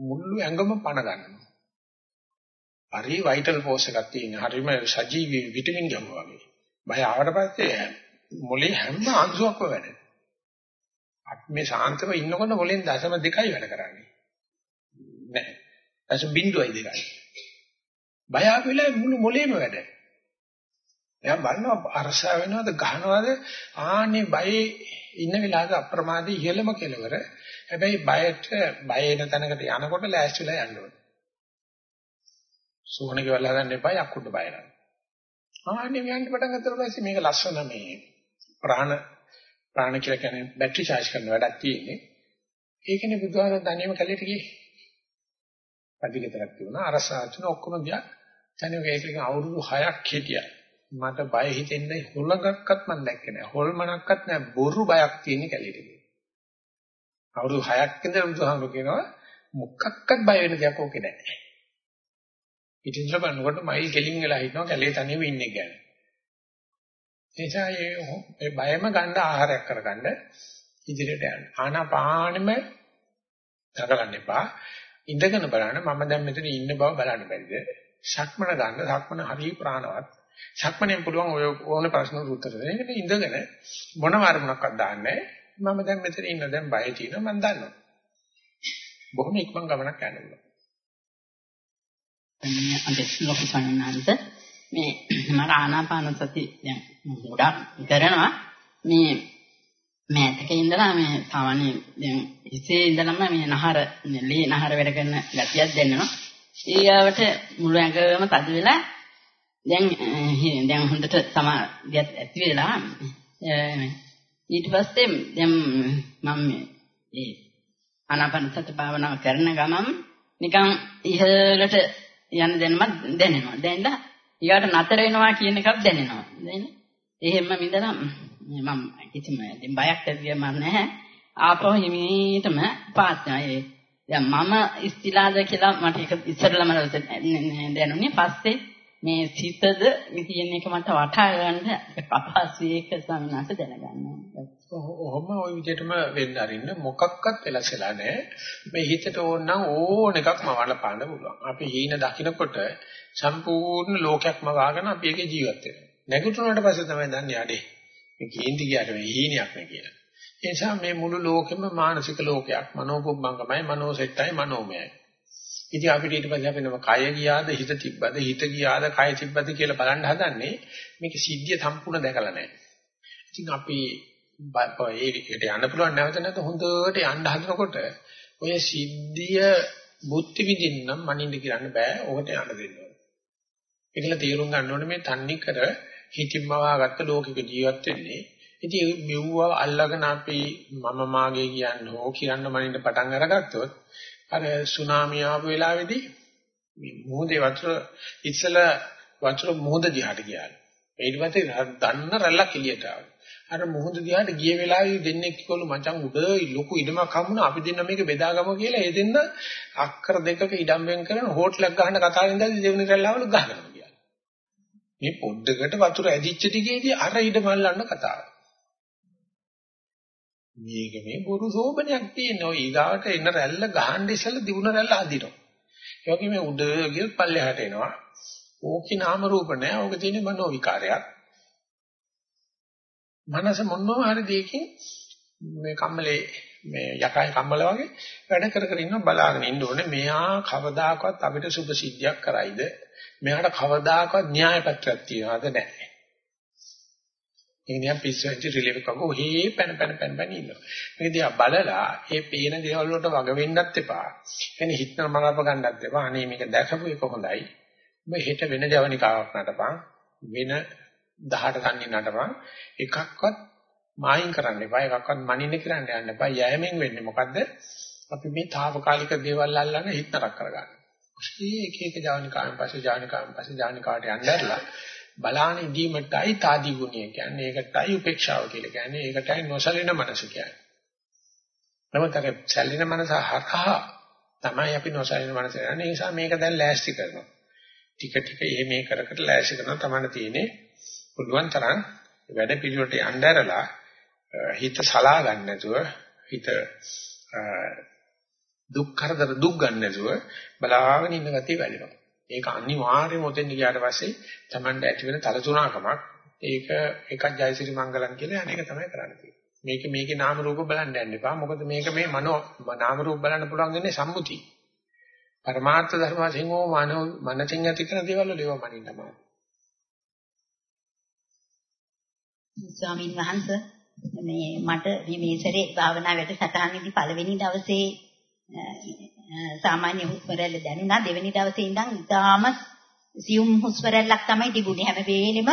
මුළු ඇඟම පණ ගන්නවා. හරි වයිටල් ෆෝස් එකක් තියෙන. හරිම සජීවී විටමින් ගම්ම වගේ. බය ආවට පස්සේ මොලේ හැම අංශුවක්ම වැඩ. අපි මේ ශාන්තව ඉන්නකොට මොලෙන් දශම දෙකයි වැඩ කරන්නේ. නෑ. දශම බිඳුවයි දෙකයි. බය ආපු වෙලාවේ මුළු මොලේම වැඩ. එයා බලනවා අරසා වෙනවද ගහනවද ආන්නේ බයේ ඉන්න වෙලාවක අප්‍රමාදී ඉහළම කෙලවර හැබැයි බයට බය එන තැනකට යනකොට ලෑස්තිලා යන්න ඕනේ. සෝහන ගෙවල් හදන්න එපා යක්කුඩ බය නැහැ. ආන්නේ යන්න පටන් ගත්තට පස්සේ මේක ලස්සන මේ ප්‍රාණ ප්‍රාණ කියලා කියන්නේ බැටරි charge කරන වැඩක් තියෙන්නේ. ඒකනේ බුදුහාම දන්නේම කැලේට ගියේ. පදිකතරක් තිබුණා අරසාචන ඔක්කොම ගියා. තනියම ඒකෙන් අවුරුදු 6ක් හිටියා. මට බය හිතෙන්නේ හොලඟක්වත් මම දැක්කේ නෑ. හොල්මනක්වත් නෑ. බොරු බයක් තියෙන කැලේට ගියේ. අවුරුදු 6ක් ඉඳලා බුදුහාමුදුරු කියනවා මොකක්වත් බය වෙන දෙයක් ඕකේ නැහැ. ඉතින් බලනකොට මයිල් කෙලින් වෙලා හිටනවා කැලේ තනියම ඉන්නේ ගැන. එනිසා මේ බයම ගන්න ආහාරයක් කරගන්න ඉදිරියට යන්න. ආනාපානෙම දඟලන්න එපා. ඉඳගෙන බලන්න මම දැන් මෙතන ඉන්න බව බලන්න බැරිද? ශක්මන ගන්න ශක්මන හරි ප්‍රාණවත්. ශක්මනෙන් පුළුවන් ඔය ඕන ප්‍රශ්නකට උත්තර දෙන්න. ඒකට ඉඳගෙන මොනම අරමුණක්වත් දාන්නේ මම දැන් මෙතන ඉන්න දැන් බය තියෙනවා මම දන්නවා. බොහොම ඉක්මන් ගමනක් යන්න පුළුවන්. අද ලොකු සම්මානන්ත මේ මම ආනාපාන සති දැන් ගොඩක් කරනවා මේ මෑතක ඉඳලා මේ සාමාන්‍ය දැන් හිසේ ඉඳලම මේ නහර ලී නහර වැඩ කරන ගතියක් දැනෙනවා. ඊගාවට මුළු ඇඟම තද වෙලා දැන් දැන් හොඳට සමාධියක් ඇති වෙලා ඊට පස්සේ දැන් මම මේ ආනාපාන සති භාවනාව කරන ගමන් නිකන් ඉහළට යන දැනුමක් දැනෙනවා. දැනෙලා ඊගාට නතර වෙනවා කියන එකක් දැනෙනවා. දැනෙන. එහෙම මිදලා මම කිසිම බයක් ඇතිවෙම නැහැ. ආපහු හිමීටම පාත් වෙනවා. දැන් මම ඉස්තිලාද කියලා මට ඒක ඉස්සරලම දැනුනේ. පස්සේ මේ සිතද කියන එක මට වටහා ගන්න අපහසු ඒක සමිනාස දැනගන්න. ඔහොම ওই විදිහටම වෙන්න අරින්න මොකක්වත් වෙලසලා නැහැ. මේ හිතට ඕන නම් ඕන එකක්ම වලපාන්න පුළුවන්. අපි හීන දකින්නකොට සම්පූර්ණ ලෝකයක්ම වාගෙන අපි ඒකේ ජීවත් වෙනවා. නැගිටිනාට පස්සේ තමයි දන්නේ අඩේ. මේ කේන්ති කියට මේ හීනයක් නේ කියලා. ඒ නිසා මේ මුළු ලෝකෙම මානසික ලෝකයක්. මනෝපුබ්බංගමයි, මනෝසෙට්ටයි, මනෝමයයි. ඉතින් අපිට ඊට පස්සේ අපි නම කය ගියාද හිත තිබ්බද හිත ගියාද කය තිබ්බද කියලා බලන්න හදන්නේ මේක සිද්ධිය සම්පූර්ණ දැකලා නැහැ. ඉතින් අපි ඒකට යන්න පුළුවන් නැවත නැවත හොඳට යන්න හදනකොට ඔය සිද්ධිය බුද්ධි විදින්නම් මනින්න කියන්න බෑ. ඕකට යන්න දෙන්න ඕනේ. ඒකල තීරුම් ගන්න ඕනේ මේ තන්නේ කර හිතින්ම වාගත්ත ලෝකික ජීවත් වෙන්නේ. ඉතින් මෙව්ව අල්ලගෙන අපි මම මාගේ කියන්න හෝ කියන්න මනින්න පටන් අරගත්තොත් අර සුනාමිය ආපු වෙලාවේදී මේ මොහොතේ වතුර ඉස්සල වතුර මොහොත දිහාට ගියා. ඊට පස්සේ දන්න රැල්ලක් එළියට ආවා. අර මොහොත දිහාට ගිය වෙලාවේ දෙන්නේ කිව්වලු මචං උඩ ලොකු ඉඩමක් හම්බුණා අපි දෙන්න මේක බෙදාගමු කියලා ඒ දෙන්න අක්කර දෙකක ඉඩම් වෙන් කරන හෝටලයක් ගහන්න කතා වෙනදාදී දෙවෙනි රැල්ලාවලු ගහනවා කියලා. මේ පොඩ්ඩකට වතුර ඇදිච්ච ටිකේදී අර ඉඩම අල්ලන්න කතාව. මේක මේ බොරු සෝබනයක් තියෙන ඔය ඊගාවට එන රැල්ල ගහන්න ඉස්සෙල්ලා දිනුන රැල්ල අදිනවා. ඒ වගේ මේ උඩ ගියොත් පල්ලෙහාට එනවා. ඕකේ නාම රූප නැහැ. ඕක තියෙන්නේ මනෝ විකාරයක්. මනස මොනවා හරි දෙයකින් මේ කම්මලේ මේ යකයි කම්මල වගේ වැඩ කර කර ඉන්න බලාගෙන ඉන්න ඕනේ මෙයා කවදාකවත් අපිට සුභ සිද්ධියක් කරයිද මෙයාට කවදාකවත් න්‍යාය පත්‍රයක් තියනවද නැහැ ඒ නියම් පිස්සෙච්ච රිලෙව් එකක ඔහේ පැන පැන පැන පැන ඉන්නවා මේක දිහා බලලා ඒ පේන දේවල් වලට වග වෙන්නත් එපා එන්නේ හිතන මනරප ගන්නත් එපා අනේ මේක දැකපු එක හොඳයි ඔබ හෙට වෙන ජවනිකාවක් නටපන් වෙන 18 තන්නේ නටපන් එකක්වත් මායින් කරන්න එපා. එකක්වත් මනින්න කරන්න යන්න එපා. යෑමෙන් වෙන්නේ මොකද්ද? අපි මේ తాවකාලික දේවල් අල්ලගෙන හිත නරක කරගන්න. ඒ එක එක ජානිකාවෙන් පස්සේ ජානිකාවෙන් පස්සේ ජානිකාවට යnderලා බලාන ඉදීමටයි తాදී ගුණය කියන්නේ. ඒකටයි උපේක්ෂාව කියලා කියන්නේ. ඒකටයි නොසලින මනස කියන්නේ. නමුත් අර සැලින මනස හරහා තමයි අපි නොසලින මනස යන්නේ. ඒ නිසා මේක දැන් ලෑස්ති කරනවා. ටික ටික එහෙම මේ කර කර ලෑස්ති කරනවා තමයි තියෙන්නේ. පුළුවන් තරම් වැඩ පිළිවෙලට යnderලා හිත සලා ගන්න නැතුව හිත දුක් කරදර දුක් ගන්න නැතුව බලාගෙන ඉන්න ගතිය වැඩිනවා. ඒක අනිවාර්යයෙන්ම ඔතෙන් ගියාට පස්සේ Tamanda ඇති වෙන තලතුණකමක් ඒක එකක් ජයසිරි මංගලම් කියලා අනේක තමයි කරන්න තියෙන්නේ. මේක මේකේ නාම රූප බලන්න යන්න එපා. මොකද මේක මේ මනෝ නාම රූප බලන්න පුළුවන් වෙන්නේ සම්මුති. පරමාර්ථ ධර්ම වශයෙන් ඕ මනෝ මනසින් ඇති කරන දේවල් වල ඒවා මනින්න තමයි. ස්වාමීන් වහන්සේ මේ මට මේ මේ සැරේ භාවනා වැඩසටහනේදී පළවෙනි දවසේ සාමාන්‍ය හුස්ම රැල්ල දැනුණා. දෙවෙනි දවසේ ඉඳන් ඉතාම සියුම් හුස්ම රැල්ලක් තමයි තිබුණේ. හැම වෙලෙම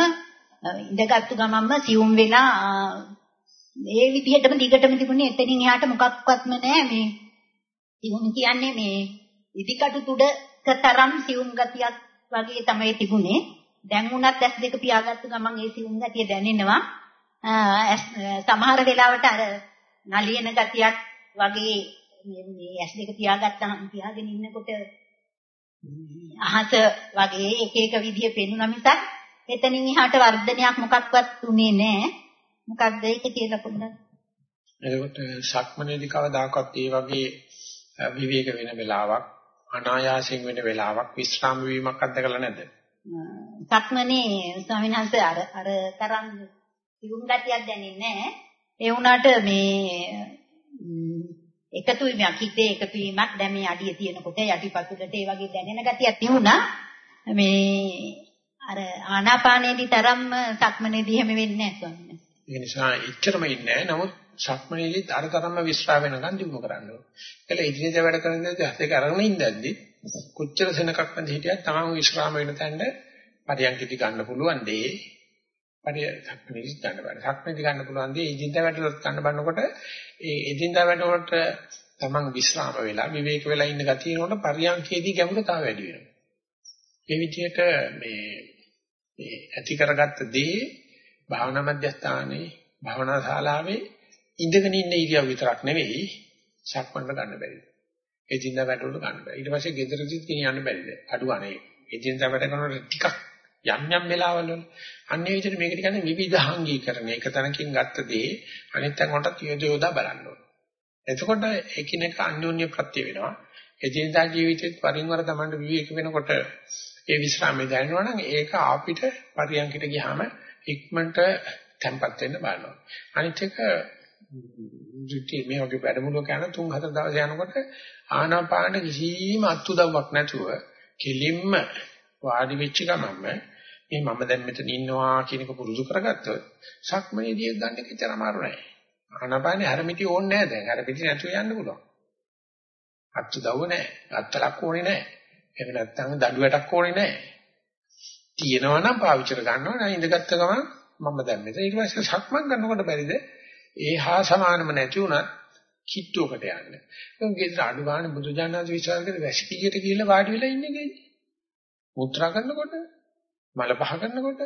ඉඳගත්තු ගමන්ම සියුම් වෙලා ඒ විදිහටම දිගටම තිබුණේ. එතනින් එහාට මොකක්වත්ම නැහැ මේ සියුම් කියන්නේ මේ ඉදිකටු තුඩක තරම් සියුම් ගතියක් වගේ තමයි තිබුණේ. දැන් උනත් ඇස් දෙක පියාගත්තු ගමන් ඒ සියුම් ගතිය දැනෙනවා. සමහර වෙලාවට අර නලියන ගතියක් වගේ මේ ඇස් දෙක පියාගත්තාම පියාගෙන ඉන්නකොට අහස වගේ එක එක විදිය පෙනුනා මිසක් එතනින් එහාට වර්ධනයක් මොකක්වත් උනේ නැහැ. මොකක්ද ඒක කියලා පොඩ්ඩක්. එතකොට සක්මනේදී කවදාකවත් ඒ වගේ විවේක වෙන වෙලාවක් අනායාසයෙන් වෙන වෙලාවක් විශ්‍රාම වීමක් අත්දකලා නැද්ද? සක්මනේ ස්වාමීන් වහන්සේ අර අර තරම් තිබුම් ගතියක් දැනෙන්නේ නැහැ. ඒ වුණාට මේ එකතු වීමක් හිතේ එකතු වීමක් දැන් මේ අඩිය තියෙනකොට යටිපතුලට ඒ වගේ දැනෙන ගතියක් තිබුණා. මේ අර ආනාපානයේදී තරම්ම සක්මනේදී හැම වෙන්නේ නැහැ ස්වාමීන් ඒ නිසා එච්චරම ඉන්නේ නැහැ. නමුත් සක්මනේදී අර තරම්ම විශ්‍රාම වෙනකන් දිනු කරන්න ඕනේ. ඒකල ඉදිරියට වැඩ කරනදී හත් එක අරගෙන ඉඳද්දි කොච්චර සෙනකක් නැති හිටියත් තමන් විශ්‍රාම වෙන තැනට පරියන්කිටි ගන්න පුළුවන් දේ පරිය සක්මනේදී ගන්න බෑ. සක්මනේදී ගන්න පුළුවන් දේ ඉදින්දා වැඩවලට ගන්න බannකොට ඒ ඉදින්දා වැඩවලට තමන් විශ්‍රාම වෙලා විවේක වෙලා ඉන්න ගතිය නෝන පරියන්කේදී ගැඹුර තව වැඩි වෙනවා. ඒ විදිහට මේ මේ ඇති කරගත්ත දේ භාවනා මධ්‍යස්ථානයේ භාවනා ශාලාවේ ඉඳගෙන ඉන්න ඉරියව් විතරක් නෙවෙයි සක්මන්ට ගන්න බැරිද? ඒ දින්දා වැඩවල ගන්න බෑ. ඊට පස්සේ ගෙදරදීත් ගෙනියන්න බැරිද? අඩු අනේ. ඒ දින්දා වැඩ කරනකොට ටිකක් යම් යම් වෙලාවල වල අන්නේ විදිහට මේකට කියන්නේ විවිධාංගීකරණය. එක තැනකින් ගත්ත දේ අනිත් තැන් වලට යොදා බලන්න ඕන. එතකොට එකිනෙක අන්‍යෝන්‍ය ප්‍රත්‍ය වෙනවා. එදිනදා ජීවිතේත් වරින් වර තමන්ට විවේක වෙනකොට ඒ විශ්‍රාමය දැනෙනවා නම් ඒක අපිට පරියන්කිට ගියාම ඉක්මනට තැම්පත් වෙන්න බලනවා. අනිත් එක ෘටි මේ වගේ වැඩමුළුවක යන තුන් හතර දවස් යනකොට ආනාපාන කිසිම අත්උදව්වක් නැතුව කෙලින්ම වාඩි වෙච්ච ගමන්ම මේ මම දැන් මෙතන ඉන්නවා කියන එක පුරුදු කරගත්තොත් සක්මනේදී ගන්න එක ඇත්තට අමාරු නෑ. ආනාපානේ හැරමිටි ඕනේ නෑ දැන්. හැරමිටි නැතුව යන්න පුළුවන්. අත්උදව්ව නෑ. අත්තලක් ඕනේ නෑ. එහෙම නැත්නම් දඬුවටක් ඕනේ නෑ. තියෙනවා නම් පාවිච්චි කර ගන්නවා නම් ඉඳගත්ත ගමන් මම දැන් මෙතන ඊට පස්සේ සක්මන් කරනකොට බැරිද ඒ හා සමානම නැති වුණත් කිට්ටුවකට යන්න. ඒක ගෙදර අඩු ගන්න බුදුජානනාථ විශ්වාස කරේ වැසිකිළියට ගිහිල්ලා වාඩි වෙලා ඉන්නේ නේද? මුත්‍රා කරනකොට මල පහ කරනකොට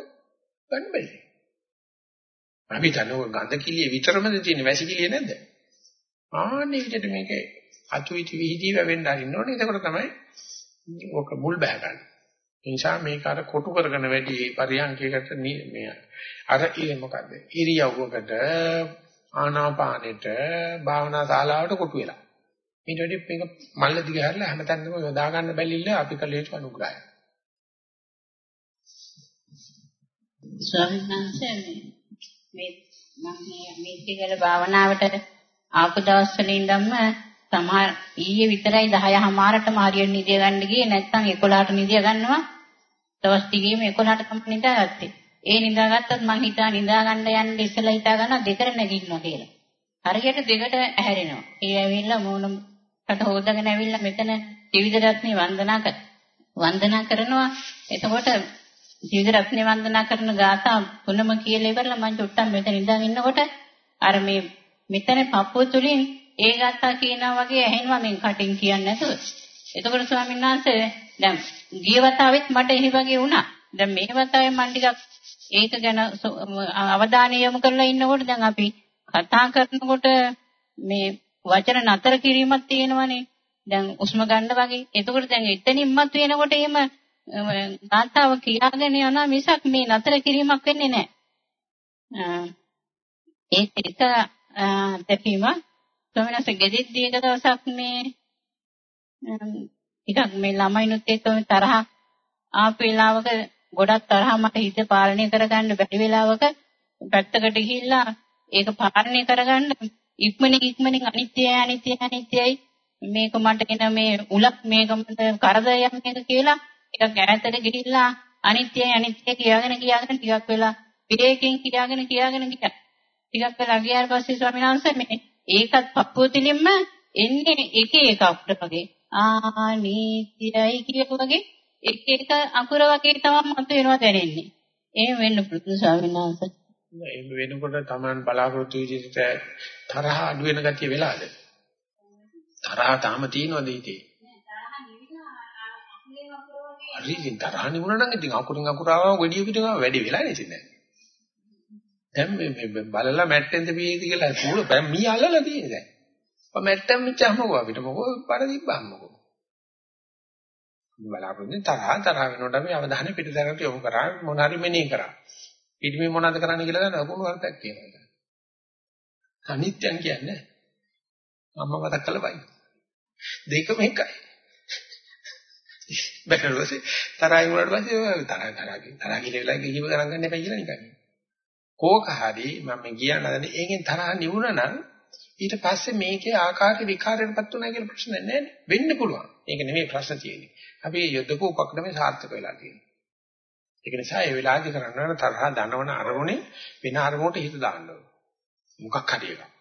ගන්න බැහැ. අපි දන්නෝ ගඳ කිලිය විතරමද තියෙන වැසිකිළිය නැද්ද? ආන්නේ විදිහට මේකේ අතුයිති විහිදී වැවෙන්න අරින්න ඕනේ. එතකොට තමයි ඔක මුල් බහ ගන්න. ඒ නිසා මේක අර කොටු කරගෙන වැඩි පරියන්කයකට මේ අර ඊ මොකද්ද? ඉරියව්වකට ආනාපානෙට භාවනා ශාලාවට කොටු වෙලා. ඊට වැඩි මේක මල්ල දිග හැරලා හැමතැනම යොදා ගන්න බැලිල්ල අපි කළ යුතු අනුග්‍රහය. ස්වාමීන් වහන්සේ මේ මම මේ මේකේ භාවනාවට ආපු දවස්වල ඉඳන්ම සමහර ඊයේ විතරයි 10:00මාරටම හරියට නිදිය ගන්න ගියේ නැත්නම් 11ට නිදිය ගන්නවා. දවස් ටිකේම 11ට තමයි නිදාගත්තේ. ඒ නිදාගත්තත් මං හිතා නිදා ගන්න යන්න ඉස්සෙල්ලා හිතා ගන්නවා දෙකට නැගිටිනවා කියලා. හරියට දෙකට ඇහැරෙනවා. ඒ ඇවිල්ලා මූණකට හොදගෙන ඇවිල්ලා මෙතන ත්‍රිවිධ රත්නේ වන්දනා කර වන්දනා කරනවා. එතකොට ත්‍රිවිධ රත්නේ වන්දනා කරන ගාථා තුනම කියලා ඉවරලා මං චුට්ටක් මෙතන ඉඳන් ඉන්නකොට අර මේ මෙතන පපුව තුලින් ඒ ගාථා කියනවා වගේ ඇහෙනවා මෙන් කටින් කියන්නේ නැතුව. එතකොට ස්වාමීන් වහන්සේ දැන් ගිය වතාවෙත් මට එහෙ වගේ වුණා. දැන් මේ වතාවේ මම ටිකක් ඒක ගැන අවධානය යොමු කරලා ඉන්නකොට දැන් අපි කතා කරනකොට මේ වචන නතර කිරීමක් තියෙනවනේ. දැන් උස්ම ගන්න වගේ. එතකොට දැන් එතනින්මත් වෙනකොට එහෙම ගාථාව කියාගෙන යනවා මිසක් මේ නතර කිරීමක් වෙන්නේ නැහැ. ඒක එක දෙපීම ස්වාමිනාස ගෙදිද්දී එක දවසක් මේ ටිකක් මේ ළමයිනුත් එක්ක තරහ ආපු වෙලාවක ගොඩක් තරහ මට හිත පාලනය කරගන්න බැරි වෙලාවක පැත්තකට ගිහිල්ලා ඒක පාලනය කරගන්න ඉක්මනින් ඉක්මනින් අනිත්‍යයි අනිත්‍යයි අනිත්‍යයි. මේක මට එන මේ උලක් මේක මට කරදරයක් මේක කියලා ටිකක් ඈතට ගිහිල්ලා අනිත්‍යයි අනිත්‍ය කියාගෙන කියාගෙන ටිකක් වෙලා විවේකයෙන් කියාගෙන කියාගෙන ගියා. ටිකක් වෙලා ගියාට පස්සේ ස්වාමීන් වහන්සේ මේ ඒකත් පපුවතිලින්ම එන්නේ එක එක අකුර වගේ. ආනීතියයි කියපු වගේ එක එක අකුර වගේ තමයි මත වෙනවා දැනෙන්නේ. එහෙම වෙන්න පුළුවන් ස්වාමීන් වහන්සේ. එහෙම වෙනකොට Taman බලාපොරොත්තු විදිහට තරහ අඩු වෙන ගතිය වෙලාද? තරහ තාම තියෙනවද ඉතේ? හරි ඉතින් තරහ නිමුණා නම් ඉතින් අකුරින් අකුරාවම gediy පිටින් වැඩි වෙලා නේද දැන්. දැන් මේ බලලා මැට්ටෙන්ද පියේද කියලා කූල බෑ මී අල්ලලා තියෙන්නේ දැන්. ඔය මැට්ටම් මිච්චාම මොකෝ අපිට මොකෝ පර තිබ්බාම මොකෝ. බලාපොරොත්තු තරහ තරහ වෙනකොට අපි අවධානය පිටතට යොමු කරා මොන හරි මෙනෙහි කරා. පිටිමේ මොනවද කරන්න කියලා දන්න අකුණු වර්තක් කියනවා. අනිත්‍යං කියන්නේ අම්මා මතක් කළා බයි. දෙකම එකයි. බැලුවසේ තරහින් වලට පස්සේ තරහ තරහ තරහ කියලා වෙලා කිහිප ගණන් ගන්න එපා කියලා නිකන්. කෝක හරි මම කියන්න හදන්නේ ඒකෙන් තරහ නිවුණා නම් ඊට පස්සේ මේකේ ආකාර විකාරයටපත් උනා කියලා ප්‍රශ්න නැහැ වෙන්න පුළුවන්. ඒක නෙමෙයි ප්‍රශ්න තියෙන්නේ. අපි යොදපු උපක්‍රමේ සාර්ථක වෙලා තියෙනවා. ඒක නිසා ඒ වෙලාවේදී කරන්න ඕන තරහ දනවන අරමුණේ වෙන අරමුණට හිත දාන්න ඕන. මොකක් හරි එකක්.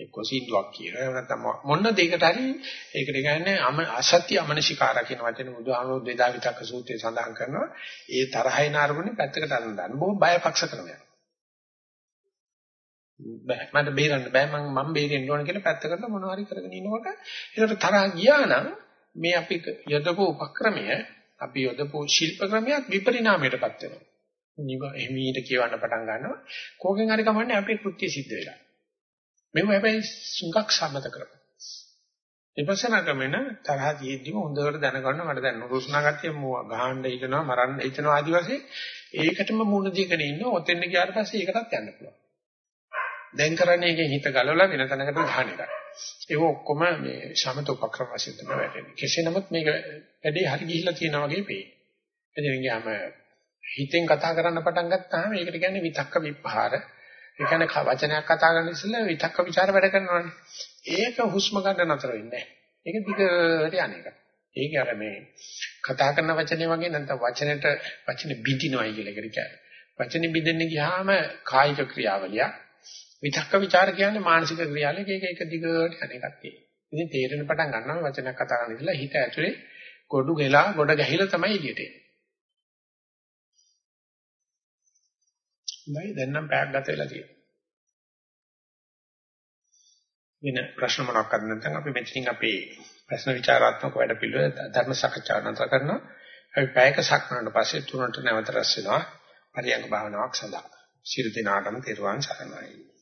එක්ක සින්දුවක් කියනවා එහෙම නැත්නම් මොන දෙයකට හරි ඒකට කියන්නේ අසත්‍ය අමනසිකාර කියන වචනේ බුදුහාමුදුරු දෙදා විතක්ක සූත්‍රයේ සඳහන් කරනවා. ඒ තරහින අරමුණේ පැත්තකට අරන් දාන්න. බොහොම බයපක්ෂ ක්‍රමයක්. බෑ. මට බේරන්න බෑ. මම මම බේරෙන්න ඕන කියලා පැත්තකට මොනවා හරි කරගෙන ඉනකොට ඒකට තරහ ගියා නම් මේ අපි යොදපු උපක්‍රමය අපි යොදපු ශිල්ප ක්‍රමයක් විපරිණාමයටපත් වෙනවා. නිව එහිමීට කියවන්න පටන් ගන්නවා. කෝකෙන් හරි කමන්නේ අපේ කෘත්‍ය සිද්ධ වෙලා. මෙව හැබැයි සුඟක් සම්මත කරපන්. විපස්සනා ක්‍රමෙන තරහ තියෙද්දිම හොඳට දැනගන්න මට දැන් නුරුස්නා ගැතිය ගහන්න හිතනවා මරන්න හිතනවා ආදි වශයෙන් ඒකටම මුණ දීගෙන ඉන්න ඔතෙන් ගියාට පස්සේ ඒකටත් යන්න පුළුවන්. දැන් කරන්නේ ඒකේ හිත ගලවලා වෙන තැනකට ගහන එකයි. ඒක ඔක්කොම මේ සමත උපක්‍රම වශයෙන් තමයි වැටෙන්නේ. කෙසේ නමුත් මේක වැඩේ හරි ගිහිල්ලා තියෙනා වගේ පේනවා. එදින ගියාම හිතෙන් කතා කරන්න පටන් ගත්තාම ඒකට කියන්නේ විතක්ක විපහාර ඒ කියන්නේ වචනයක් කතා කරන ඉස්සෙල්ලා විතක්ක ਵਿਚාර වැඩ කරනවානේ. ඒක හුස්ම ගන්න නතර වෙන්නේ නැහැ. ඒක දිගට යන එක. ඒක අර මේ කතා කරන වචනේ වගේ නැත්නම් වචනෙට වචන බිඳිනවයි කියලා කියන්නේ. වචනේ බිඳෙන්න ගියාම කායික ක්‍රියාවලිය විතක්ක ਵਿਚාර කියන්නේ මානසික ක්‍රියාවලියක ඒක එක දිගට යන එකක් තියෙනවා. ඉතින් තේරෙන පටන් ගන්නවා වචනයක් කතා කරන ඉස්සෙල්ලා හිත ඇතුලේ ගොඩු ගලා ගොඩ ගැහිලා තමයි එළියට එන්නේ. නයි දැන් නම් පැයක් ගත වෙලා තියෙනවා. වෙන ප්‍රශ්න මොනවාක්ද නැත්නම් අපි මෙතනින් අපේ ප්‍රශ්න විචාරාත්මක වැඩ පිළිවෙල ධර්ම සාකච්ඡා නතර කරනවා. අපි පැයක සක්මනට පස්සේ තුනට නැවත රැස් වෙනවා. පරියංග භාවනාවක් සඳහා. සියලු දිනාටම තෙරුවන් සරණයි.